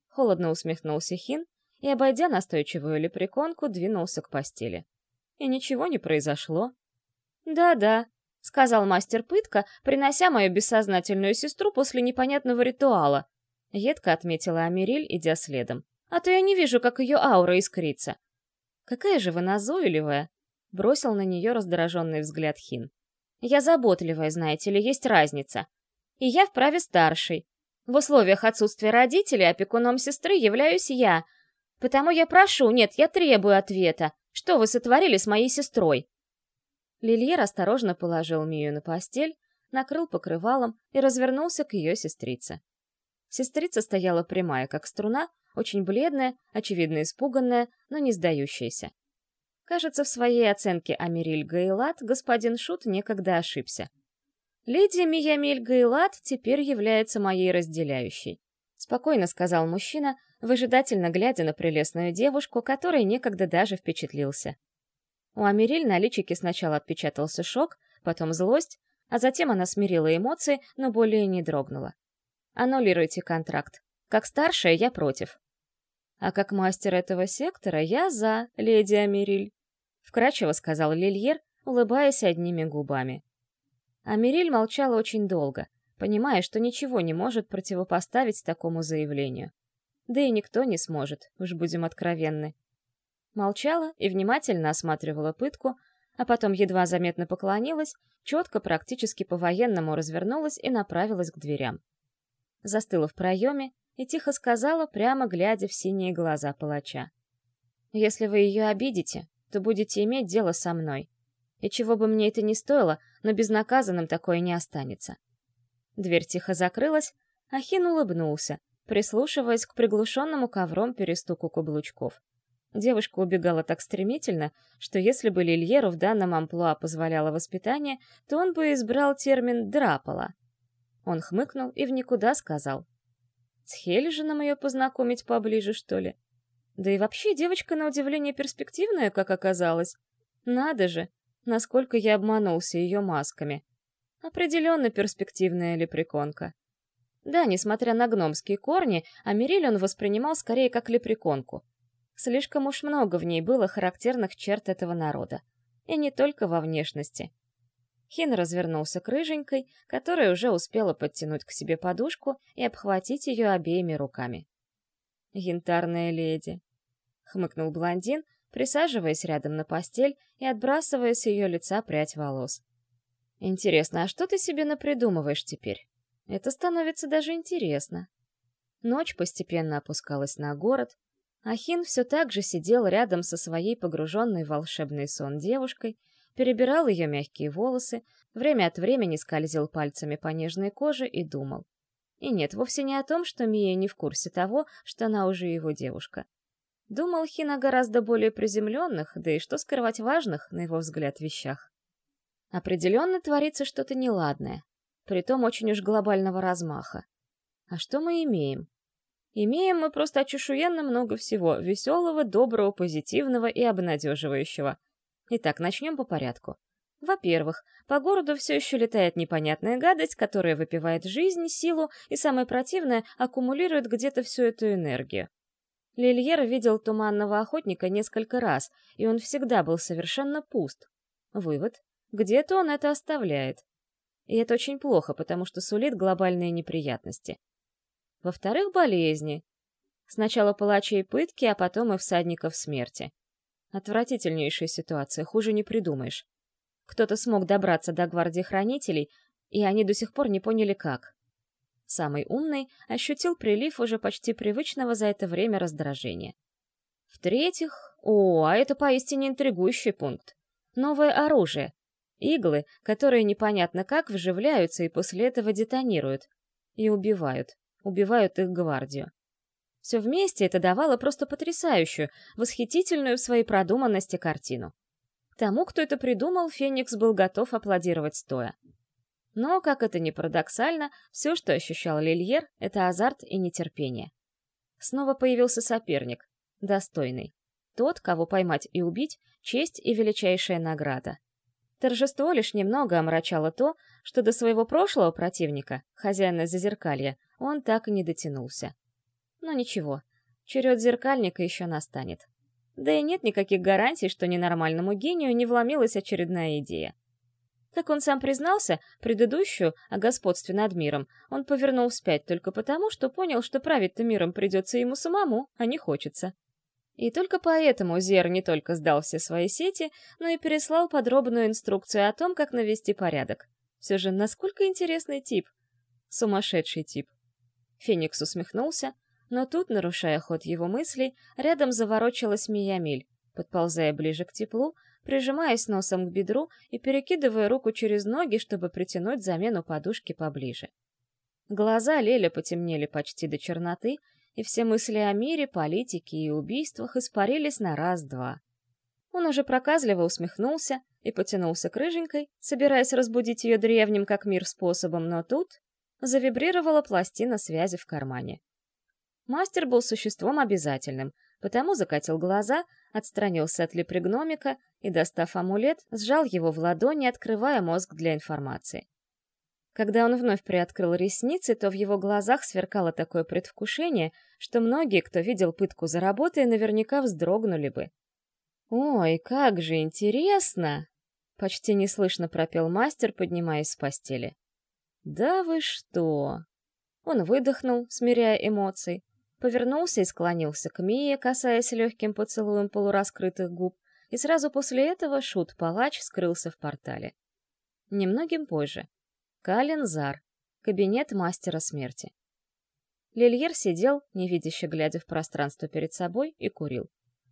Холодно усмехнулся Хин и, обойдя настойчивую лепреконку, двинулся к постели. И ничего не произошло. «Да-да», — сказал мастер пытка, принося мою бессознательную сестру после непонятного ритуала, Едко отметила Америль, идя следом. «А то я не вижу, как ее аура искрится». «Какая же вы назойливая!» — бросил на нее раздраженный взгляд Хин. «Я заботливая, знаете ли, есть разница. И я вправе старшей. В условиях отсутствия родителей опекуном сестры являюсь я. Потому я прошу, нет, я требую ответа. Что вы сотворили с моей сестрой?» Лильер осторожно положил Мию на постель, накрыл покрывалом и развернулся к ее сестрице. Сестрица стояла прямая, как струна, очень бледная, очевидно испуганная, но не сдающаяся. Кажется, в своей оценке Америль Гейлат господин Шут некогда ошибся. «Леди Миямиль Гейлат теперь является моей разделяющей», — спокойно сказал мужчина, выжидательно глядя на прелестную девушку, которой некогда даже впечатлился. У Америль на личике сначала отпечатался шок, потом злость, а затем она смирила эмоции, но более не дрогнула. Аннулируйте контракт. Как старшая я против. А как мастер этого сектора я за, леди Америль. Вкратчиво сказал Лильер, улыбаясь одними губами. Америль молчала очень долго, понимая, что ничего не может противопоставить такому заявлению. Да и никто не сможет, уж будем откровенны. Молчала и внимательно осматривала пытку, а потом едва заметно поклонилась, четко, практически по-военному развернулась и направилась к дверям застыла в проеме и тихо сказала, прямо глядя в синие глаза палача. «Если вы ее обидите, то будете иметь дело со мной. И чего бы мне это ни стоило, но безнаказанным такое не останется». Дверь тихо закрылась, а Хин улыбнулся, прислушиваясь к приглушенному ковром перестуку каблучков. Девушка убегала так стремительно, что если бы Лильеру в данном амплуа позволяло воспитание, то он бы избрал термин «драпала». Он хмыкнул и в никуда сказал. С Хельжином ее познакомить поближе, что ли? Да и вообще девочка на удивление перспективная, как оказалось. Надо же, насколько я обманулся ее масками. Определенно перспективная лепреконка. Да, несмотря на гномские корни, Америль он воспринимал скорее как лепреконку. Слишком уж много в ней было характерных черт этого народа. И не только во внешности. Хин развернулся к рыженькой, которая уже успела подтянуть к себе подушку и обхватить ее обеими руками. «Янтарная леди», — хмыкнул блондин, присаживаясь рядом на постель и отбрасывая с ее лица прядь волос. «Интересно, а что ты себе напридумываешь теперь? Это становится даже интересно». Ночь постепенно опускалась на город, а Хин все так же сидел рядом со своей погруженной в волшебный сон девушкой, перебирал ее мягкие волосы, время от времени скользил пальцами по нежной коже и думал. И нет, вовсе не о том, что Мия не в курсе того, что она уже его девушка. Думал Хин о гораздо более приземленных, да и что скрывать важных, на его взгляд, вещах. Определенно творится что-то неладное, притом очень уж глобального размаха. А что мы имеем? Имеем мы просто очушуенно много всего, веселого, доброго, позитивного и обнадеживающего. Итак, начнем по порядку. Во-первых, по городу все еще летает непонятная гадость, которая выпивает жизнь, силу и, самое противное, аккумулирует где-то всю эту энергию. Лильер видел туманного охотника несколько раз, и он всегда был совершенно пуст. Вывод. Где-то он это оставляет. И это очень плохо, потому что сулит глобальные неприятности. Во-вторых, болезни. Сначала палачей пытки, а потом и всадников смерти. Отвратительнейшая ситуация, хуже не придумаешь. Кто-то смог добраться до гвардии хранителей, и они до сих пор не поняли как. Самый умный ощутил прилив уже почти привычного за это время раздражения. В-третьих, о, а это поистине интригующий пункт. Новое оружие. Иглы, которые непонятно как вживляются и после этого детонируют. И убивают убивают их гвардию. Все вместе это давало просто потрясающую, восхитительную в своей продуманности картину. Тому, кто это придумал, Феникс был готов аплодировать стоя. Но, как это ни парадоксально, все, что ощущал Лильер, — это азарт и нетерпение. Снова появился соперник, достойный. Тот, кого поймать и убить — честь и величайшая награда. Торжество лишь немного омрачало то, что до своего прошлого противника, хозяина Зазеркалья, он так и не дотянулся. Но ничего, черед зеркальника еще настанет. Да и нет никаких гарантий, что ненормальному гению не вломилась очередная идея. Как он сам признался, предыдущую, о господстве над миром, он повернул вспять только потому, что понял, что править-то миром придется ему самому, а не хочется. И только поэтому Зер не только сдал все свои сети, но и переслал подробную инструкцию о том, как навести порядок. Все же, насколько интересный тип. Сумасшедший тип. Феникс усмехнулся, но тут, нарушая ход его мыслей, рядом заворочилась Миямиль, подползая ближе к теплу, прижимаясь носом к бедру и перекидывая руку через ноги, чтобы притянуть замену подушки поближе. Глаза Леля потемнели почти до черноты, и все мысли о мире, политике и убийствах испарились на раз-два. Он уже проказливо усмехнулся и потянулся к рыженькой, собираясь разбудить ее древним как мир способом, но тут завибрировала пластина связи в кармане. Мастер был существом обязательным, потому закатил глаза, отстранился от лепрегномика и, достав амулет, сжал его в ладони, открывая мозг для информации. Когда он вновь приоткрыл ресницы, то в его глазах сверкало такое предвкушение, что многие, кто видел пытку за работой, наверняка вздрогнули бы. «Ой, как же интересно!» — почти неслышно пропел мастер, поднимаясь с постели. «Да вы что!» Он выдохнул, смиряя эмоции, повернулся и склонился к Мие, касаясь легким поцелуем полураскрытых губ, и сразу после этого Шут-палач скрылся в портале. Немногим позже, Калензар. Кабинет мастера смерти. Лильер сидел, невидяще глядя в пространство перед собой, и курил.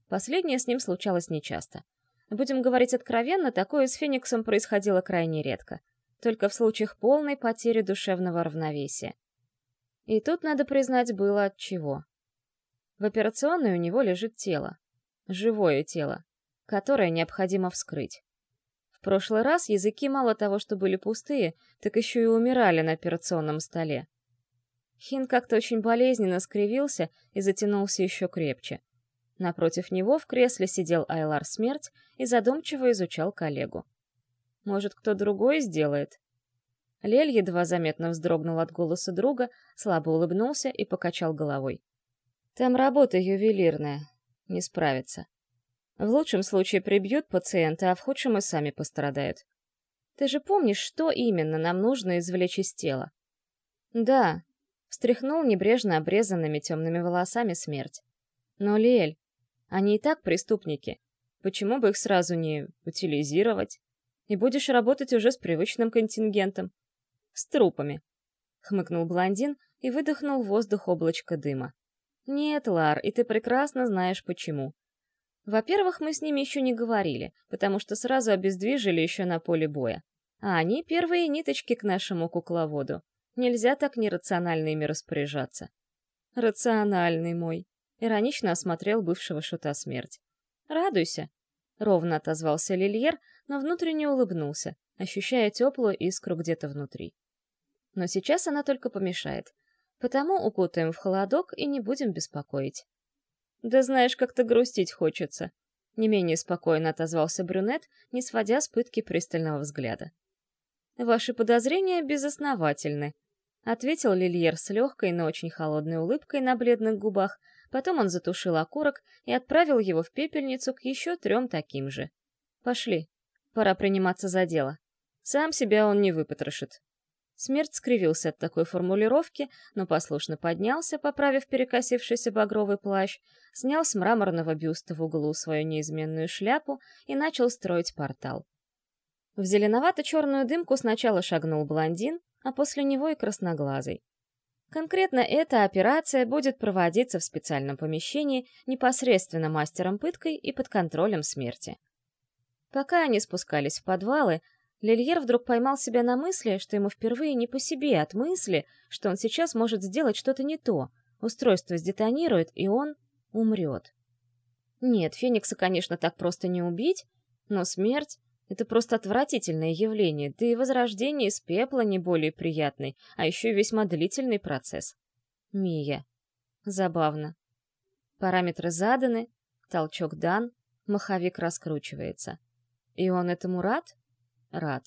Последнее с ним случалось нечасто. Будем говорить откровенно, такое с Фениксом происходило крайне редко. Только в случаях полной потери душевного равновесия. И тут, надо признать, было от чего. В операционной у него лежит тело. Живое тело, которое необходимо вскрыть. В прошлый раз языки мало того, что были пустые, так еще и умирали на операционном столе. Хин как-то очень болезненно скривился и затянулся еще крепче. Напротив него в кресле сидел Айлар Смерть и задумчиво изучал коллегу. «Может, кто другой сделает?» Лель едва заметно вздрогнул от голоса друга, слабо улыбнулся и покачал головой. «Там работа ювелирная. Не справится. В лучшем случае прибьют пациента, а в худшем и сами пострадают. Ты же помнишь, что именно нам нужно извлечь из тела? Да, встряхнул небрежно обрезанными темными волосами смерть. Но, Лель, они и так преступники. Почему бы их сразу не утилизировать? И будешь работать уже с привычным контингентом. С трупами. Хмыкнул блондин и выдохнул в воздух облачко дыма. Нет, Лар, и ты прекрасно знаешь почему. Во-первых, мы с ними еще не говорили, потому что сразу обездвижили еще на поле боя. А они первые ниточки к нашему кукловоду. Нельзя так нерационально ими распоряжаться. Рациональный мой. Иронично осмотрел бывшего шута смерть. Радуйся. Ровно отозвался Лильер, но внутренне улыбнулся, ощущая теплую искру где-то внутри. Но сейчас она только помешает. Потому укутаем в холодок и не будем беспокоить. Да знаешь, как-то грустить хочется. Не менее спокойно отозвался брюнет, не сводя с пытки пристального взгляда. Ваши подозрения безосновательны, ответил Лильер с легкой, но очень холодной улыбкой на бледных губах. Потом он затушил окурок и отправил его в пепельницу к еще трем таким же. Пошли, пора приниматься за дело. Сам себя он не выпотрошит. Смерть скривился от такой формулировки, но послушно поднялся, поправив перекосившийся багровый плащ, снял с мраморного бюста в углу свою неизменную шляпу и начал строить портал. В зеленовато-черную дымку сначала шагнул блондин, а после него и красноглазый. Конкретно эта операция будет проводиться в специальном помещении непосредственно мастером пыткой и под контролем смерти. Пока они спускались в подвалы, Лильер вдруг поймал себя на мысли, что ему впервые не по себе от мысли, что он сейчас может сделать что-то не то, устройство сдетонирует, и он умрет. Нет, Феникса, конечно, так просто не убить, но смерть — это просто отвратительное явление, да и возрождение из пепла не более приятный, а еще и весьма длительный процесс. Мия. Забавно. Параметры заданы, толчок дан, маховик раскручивается. И он этому рад? Рад.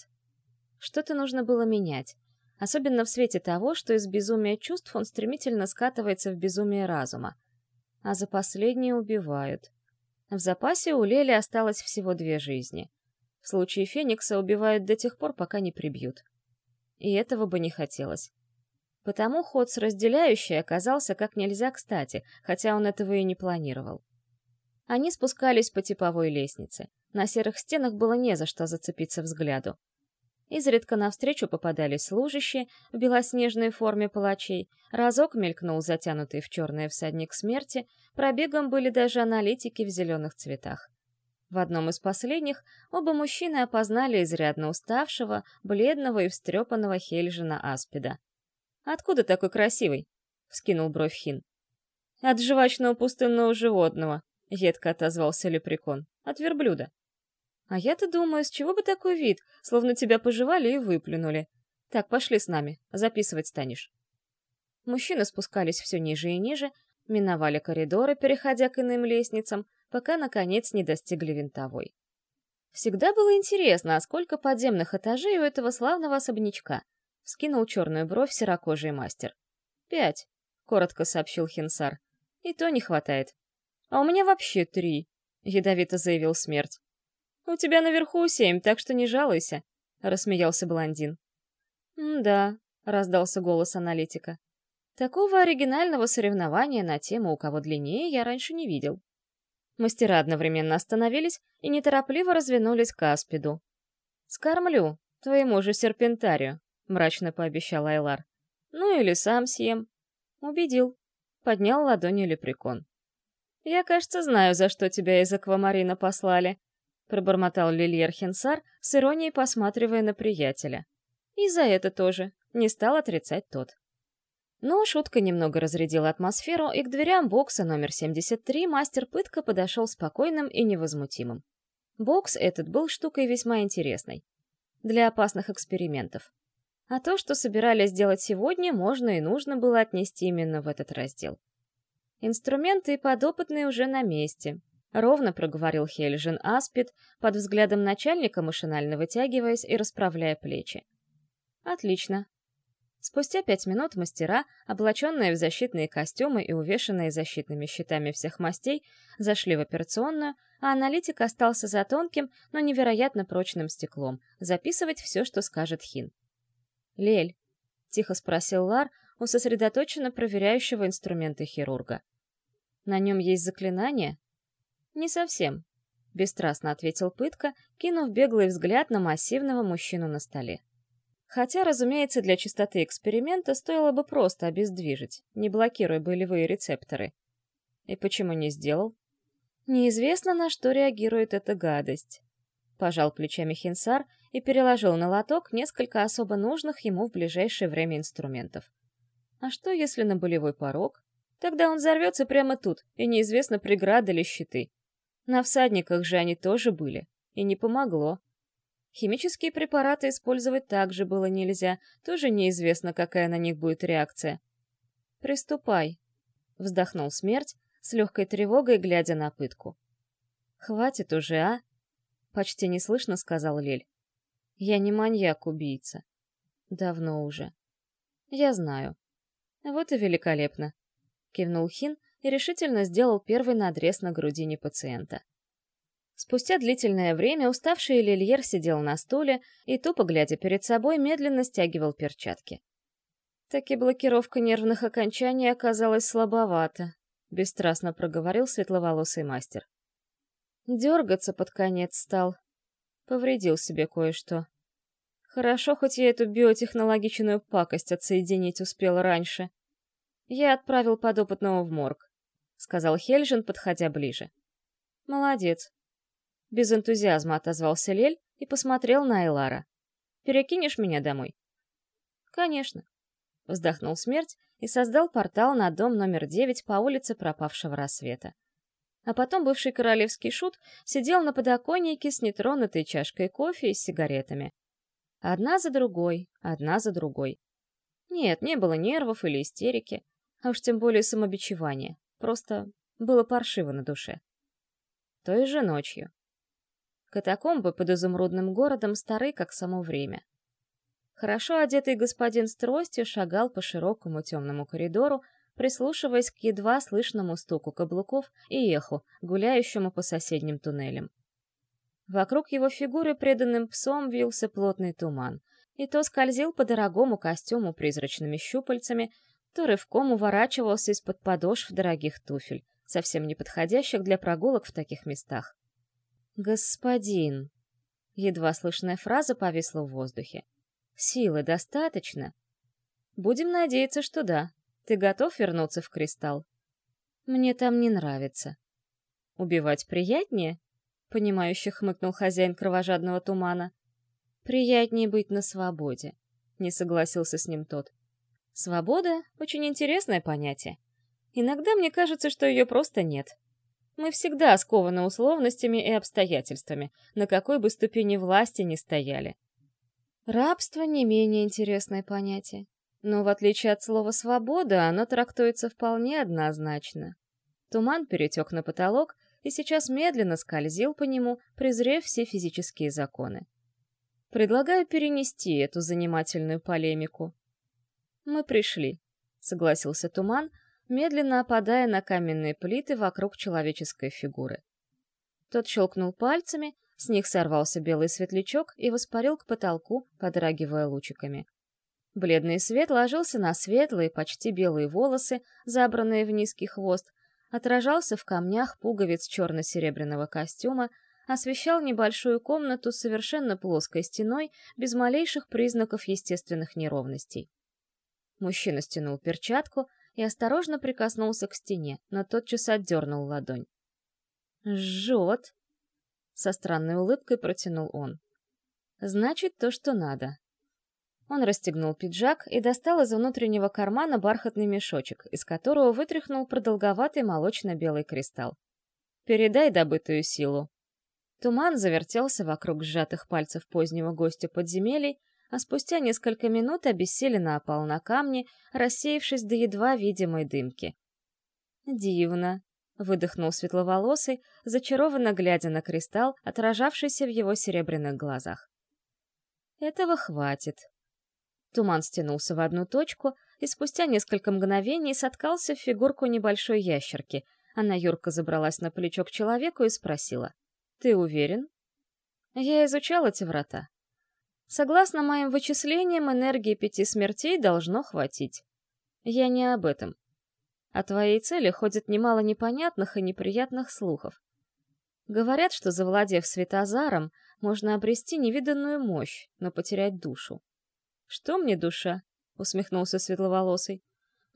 Что-то нужно было менять. Особенно в свете того, что из безумия чувств он стремительно скатывается в безумие разума а за последние убивают. В запасе у Лели осталось всего две жизни. В случае Феникса убивают до тех пор, пока не прибьют. И этого бы не хотелось. Потому ход с разделяющей оказался как нельзя кстати, хотя он этого и не планировал. Они спускались по типовой лестнице. На серых стенах было не за что зацепиться взгляду. Изредка навстречу попадались служащие в белоснежной форме палачей, разок мелькнул затянутый в черное всадник смерти, пробегом были даже аналитики в зеленых цветах. В одном из последних оба мужчины опознали изрядно уставшего, бледного и встрепанного Хельжина Аспида. «Откуда такой красивый?» — вскинул бровь Хин. «От жвачного пустынного животного», — едко отозвался лепрекон. «От верблюда». А я-то думаю, с чего бы такой вид, словно тебя пожевали и выплюнули. Так, пошли с нами, записывать станешь. Мужчины спускались все ниже и ниже, миновали коридоры, переходя к иным лестницам, пока, наконец, не достигли винтовой. Всегда было интересно, а сколько подземных этажей у этого славного особнячка? Скинул черную бровь серокожий мастер. «Пять», — коротко сообщил Хинсар. «И то не хватает». «А у меня вообще три», — ядовито заявил смерть. «У тебя наверху семь, так что не жалуйся», — рассмеялся блондин. «Да», — раздался голос аналитика. «Такого оригинального соревнования на тему «У кого длиннее» я раньше не видел». Мастера одновременно остановились и неторопливо развернулись к аспиду. «Скормлю, твоему же серпентарию», — мрачно пообещал Айлар. «Ну или сам съем». «Убедил», — поднял ладонью лепрекон. «Я, кажется, знаю, за что тебя из аквамарина послали», — пробормотал Лильер Хенсар, с иронией посматривая на приятеля. «И за это тоже», — не стал отрицать тот. Но шутка немного разрядила атмосферу, и к дверям бокса номер 73 мастер пытка подошел спокойным и невозмутимым. Бокс этот был штукой весьма интересной. Для опасных экспериментов. А то, что собирались сделать сегодня, можно и нужно было отнести именно в этот раздел. Инструменты и подопытные уже на месте, Ровно проговорил Хельжин Аспид, под взглядом начальника машинально вытягиваясь и расправляя плечи. Отлично. Спустя пять минут мастера, облаченные в защитные костюмы и увешанные защитными щитами всех мастей, зашли в операционную, а аналитик остался за тонким, но невероятно прочным стеклом, записывать все, что скажет Хин. «Лель», — тихо спросил Лар у сосредоточенно проверяющего инструменты хирурга. «На нем есть заклинание?» «Не совсем», — бесстрастно ответил Пытка, кинув беглый взгляд на массивного мужчину на столе. Хотя, разумеется, для чистоты эксперимента стоило бы просто обездвижить, не блокируя болевые рецепторы. И почему не сделал? Неизвестно, на что реагирует эта гадость. Пожал плечами Хинсар и переложил на лоток несколько особо нужных ему в ближайшее время инструментов. А что, если на болевой порог? Тогда он взорвется прямо тут, и неизвестно, преграды или щиты. На всадниках же они тоже были, и не помогло. Химические препараты использовать также было нельзя, тоже неизвестно, какая на них будет реакция. «Приступай», — вздохнул смерть, с легкой тревогой глядя на пытку. «Хватит уже, а?» — почти неслышно сказал Лель. «Я не маньяк-убийца. Давно уже. Я знаю. Вот и великолепно», — кивнул Хин и решительно сделал первый надрез на грудине пациента. Спустя длительное время уставший Лильер сидел на стуле и, тупо глядя перед собой, медленно стягивал перчатки. Таки блокировка нервных окончаний оказалась слабовата, бесстрастно проговорил светловолосый мастер. Дергаться под конец стал. Повредил себе кое-что. Хорошо, хоть я эту биотехнологичную пакость отсоединить успел раньше. Я отправил подопытного в морг, сказал Хельжин, подходя ближе. Молодец. Без энтузиазма отозвался Лель и посмотрел на Элара. Перекинешь меня домой? Конечно. Вздохнул смерть и создал портал на дом номер девять по улице пропавшего рассвета. А потом бывший королевский шут сидел на подоконнике с нетронутой чашкой кофе и сигаретами. Одна за другой, одна за другой. Нет, не было нервов или истерики, а уж тем более самобичевания. Просто было паршиво на душе. Той же ночью. Катакомбы под изумрудным городом стары, как само время. Хорошо одетый господин с тростью шагал по широкому темному коридору, прислушиваясь к едва слышному стуку каблуков и эху, гуляющему по соседним туннелям. Вокруг его фигуры преданным псом вился плотный туман, и то скользил по дорогому костюму призрачными щупальцами, то рывком уворачивался из-под подошв дорогих туфель, совсем не подходящих для прогулок в таких местах. «Господин!» Едва слышная фраза повисла в воздухе. Силы достаточно? Будем надеяться, что да. Ты готов вернуться в кристалл? Мне там не нравится. Убивать приятнее? Понимающе хмыкнул хозяин кровожадного тумана. Приятнее быть на свободе. Не согласился с ним тот. Свобода — очень интересное понятие. Иногда мне кажется, что ее просто нет. Мы всегда скованы условностями и обстоятельствами, на какой бы ступени власти ни стояли. Рабство не менее интересное понятие. Но в отличие от слова «свобода», оно трактуется вполне однозначно. Туман перетек на потолок и сейчас медленно скользил по нему, презрев все физические законы. Предлагаю перенести эту занимательную полемику. «Мы пришли», — согласился Туман, медленно опадая на каменные плиты вокруг человеческой фигуры. Тот щелкнул пальцами, с них сорвался белый светлячок и воспарил к потолку, подрагивая лучиками. Бледный свет ложился на светлые, почти белые волосы, забранные в низкий хвост, отражался в камнях пуговиц черно-серебряного костюма, освещал небольшую комнату совершенно плоской стеной, без малейших признаков естественных неровностей. Мужчина стянул перчатку и осторожно прикоснулся к стене, но тотчас отдернул ладонь. «Жжет!» Со странной улыбкой протянул он. «Значит, то, что надо». Он расстегнул пиджак и достал из внутреннего кармана бархатный мешочек, из которого вытряхнул продолговатый молочно-белый кристалл. «Передай добытую силу». Туман завертелся вокруг сжатых пальцев позднего гостя подземелий, а спустя несколько минут обессиленно опал на камни, рассеявшись до едва видимой дымки. «Дивно», — выдохнул светловолосый, зачарованно глядя на кристалл, отражавшийся в его серебряных глазах. «Этого хватит». Туман стянулся в одну точку и спустя несколько мгновений соткался в фигурку небольшой ящерки. Она юрко забралась на плечо к человеку и спросила. «Ты уверен?» «Я изучал эти врата. Согласно моим вычислениям, энергии пяти смертей должно хватить. Я не об этом. О твоей цели ходит немало непонятных и неприятных слухов. Говорят, что, завладев Светозаром, можно обрести невиданную мощь, но потерять душу. «Что мне душа?» — усмехнулся Светловолосый.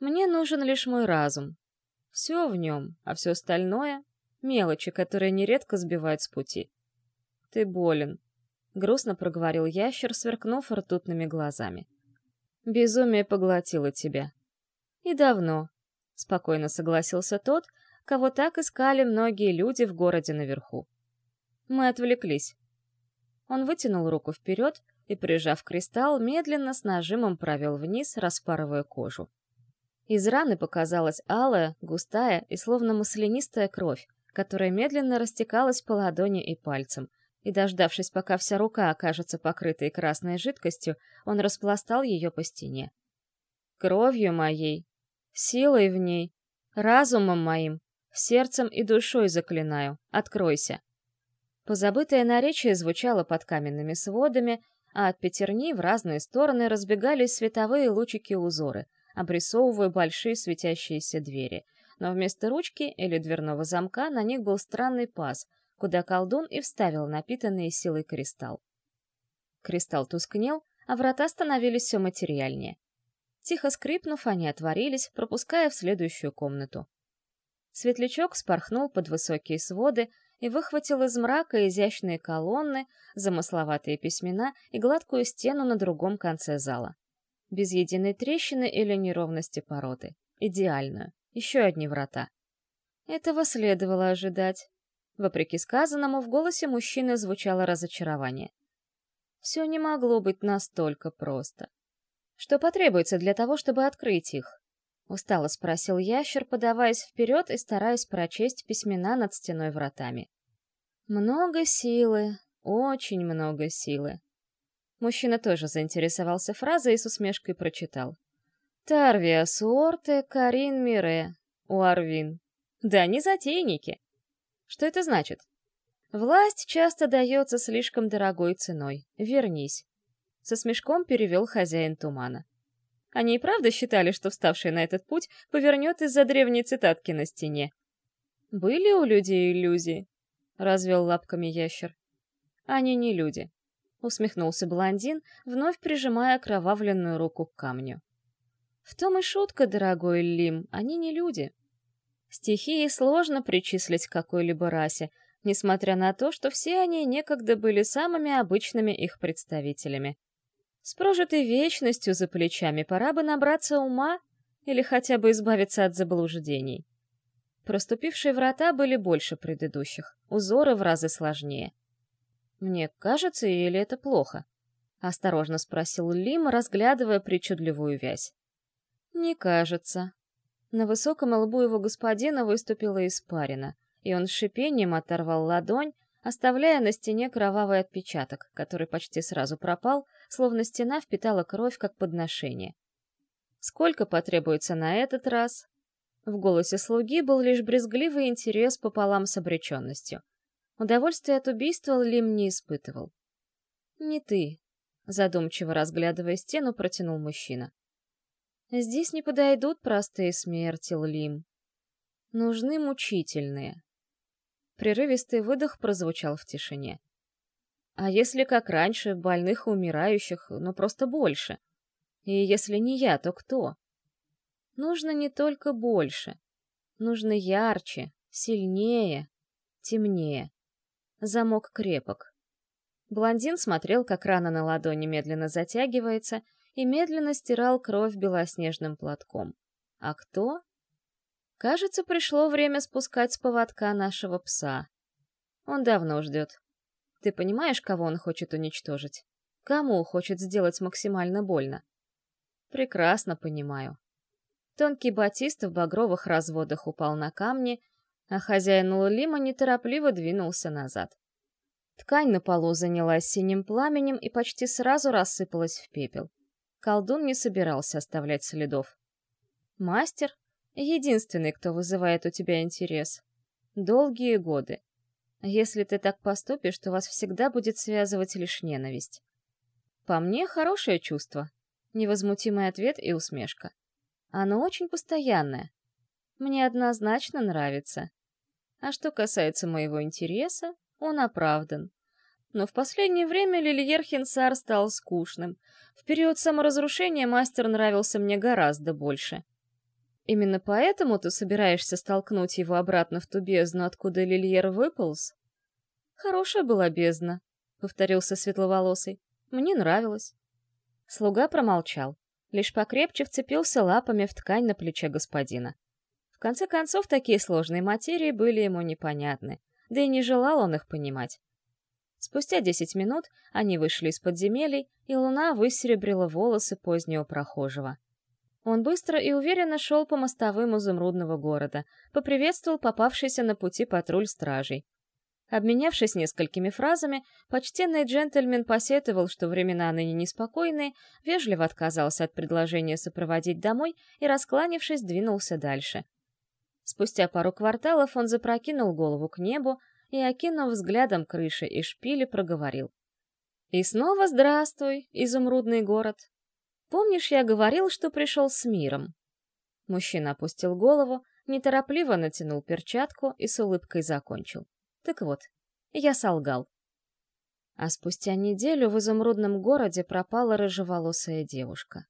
«Мне нужен лишь мой разум. Все в нем, а все остальное Мелочи, которые нередко сбивают с пути. Ты болен. Грустно проговорил ящер, сверкнув ртутными глазами. Безумие поглотило тебя. И давно. Спокойно согласился тот, кого так искали многие люди в городе наверху. Мы отвлеклись. Он вытянул руку вперед и, прижав кристалл, медленно с нажимом провел вниз, распарывая кожу. Из раны показалась алая, густая и словно маслянистая кровь, которая медленно растекалась по ладони и пальцам, и, дождавшись, пока вся рука окажется покрытой красной жидкостью, он распластал ее по стене. «Кровью моей, силой в ней, разумом моим, сердцем и душой заклинаю, откройся!» Позабытое наречие звучало под каменными сводами, а от пятерни в разные стороны разбегались световые лучики-узоры, обрисовывая большие светящиеся двери. Но вместо ручки или дверного замка на них был странный паз, куда колдун и вставил напитанный силой кристалл. Кристалл тускнел, а врата становились все материальнее. Тихо скрипнув, они отворились, пропуская в следующую комнату. Светлячок спорхнул под высокие своды, и выхватил из мрака изящные колонны, замысловатые письмена и гладкую стену на другом конце зала. Без единой трещины или неровности породы. Идеальную. Еще одни врата. Этого следовало ожидать. Вопреки сказанному, в голосе мужчины звучало разочарование. Все не могло быть настолько просто. Что потребуется для того, чтобы открыть их? Устало спросил ящер, подаваясь вперед и стараясь прочесть письмена над стеной вратами. Много силы, очень много силы. Мужчина тоже заинтересовался фразой и с усмешкой прочитал. Тарвия Суорте Карин Мире, Уарвин. Да не затейники. Что это значит? Власть часто дается слишком дорогой ценой. Вернись. Со смешком перевел хозяин тумана. Они и правда считали, что вставший на этот путь повернет из-за древней цитатки на стене. Были у людей иллюзии? Развел лапками ящер. Они не люди. Усмехнулся блондин, вновь прижимая окровавленную руку к камню. В том и шутка, дорогой Лим, они не люди. Стихии сложно причислить к какой-либо расе, несмотря на то, что все они некогда были самыми обычными их представителями. С прожитой вечностью за плечами пора бы набраться ума или хотя бы избавиться от заблуждений. Проступившие врата были больше предыдущих, узоры в разы сложнее. «Мне кажется, или это плохо?» — осторожно спросил Лим, разглядывая причудливую вязь. «Не кажется». На высоком лбу его господина выступила испарина, и он с шипением оторвал ладонь, оставляя на стене кровавый отпечаток, который почти сразу пропал, словно стена впитала кровь как подношение. Сколько потребуется на этот раз? В голосе слуги был лишь брезгливый интерес пополам с обреченностью. Удовольствие от убийства Лим не испытывал. «Не ты», — задумчиво разглядывая стену, протянул мужчина. «Здесь не подойдут простые смерти, Лим. Нужны мучительные». Прерывистый выдох прозвучал в тишине. А если, как раньше, больных и умирающих, но просто больше? И если не я, то кто? Нужно не только больше. Нужно ярче, сильнее, темнее. Замок крепок. Блондин смотрел, как рана на ладони медленно затягивается, и медленно стирал кровь белоснежным платком. А кто? Кажется, пришло время спускать с поводка нашего пса. Он давно ждет. Ты понимаешь, кого он хочет уничтожить? Кому хочет сделать максимально больно? Прекрасно понимаю. Тонкий батист в багровых разводах упал на камни, а хозяин Лулима неторопливо двинулся назад. Ткань на полу занялась синим пламенем и почти сразу рассыпалась в пепел. Колдун не собирался оставлять следов. Мастер — единственный, кто вызывает у тебя интерес. Долгие годы. Если ты так поступишь, то вас всегда будет связывать лишь ненависть. По мне, хорошее чувство. Невозмутимый ответ и усмешка. Оно очень постоянное. Мне однозначно нравится. А что касается моего интереса, он оправдан. Но в последнее время Лильер Хинсар стал скучным. В период саморазрушения мастер нравился мне гораздо больше. Именно поэтому ты собираешься столкнуть его обратно в ту бездну, откуда Лильер выполз? Хорошая была бездна, — повторился светловолосый. Мне нравилось. Слуга промолчал, лишь покрепче вцепился лапами в ткань на плече господина. В конце концов, такие сложные материи были ему непонятны, да и не желал он их понимать. Спустя десять минут они вышли из подземелий, и луна высеребрила волосы позднего прохожего. Он быстро и уверенно шел по мостовым изумрудного города, поприветствовал попавшийся на пути патруль стражей. Обменявшись несколькими фразами, почтенный джентльмен посетовал, что времена ныне неспокойные, вежливо отказался от предложения сопроводить домой и, раскланившись, двинулся дальше. Спустя пару кварталов он запрокинул голову к небу и, окинув взглядом крыши и шпили, проговорил. «И снова здравствуй, изумрудный город!» Помнишь, я говорил, что пришел с миром?» Мужчина опустил голову, неторопливо натянул перчатку и с улыбкой закончил. «Так вот, я солгал». А спустя неделю в изумрудном городе пропала рыжеволосая девушка.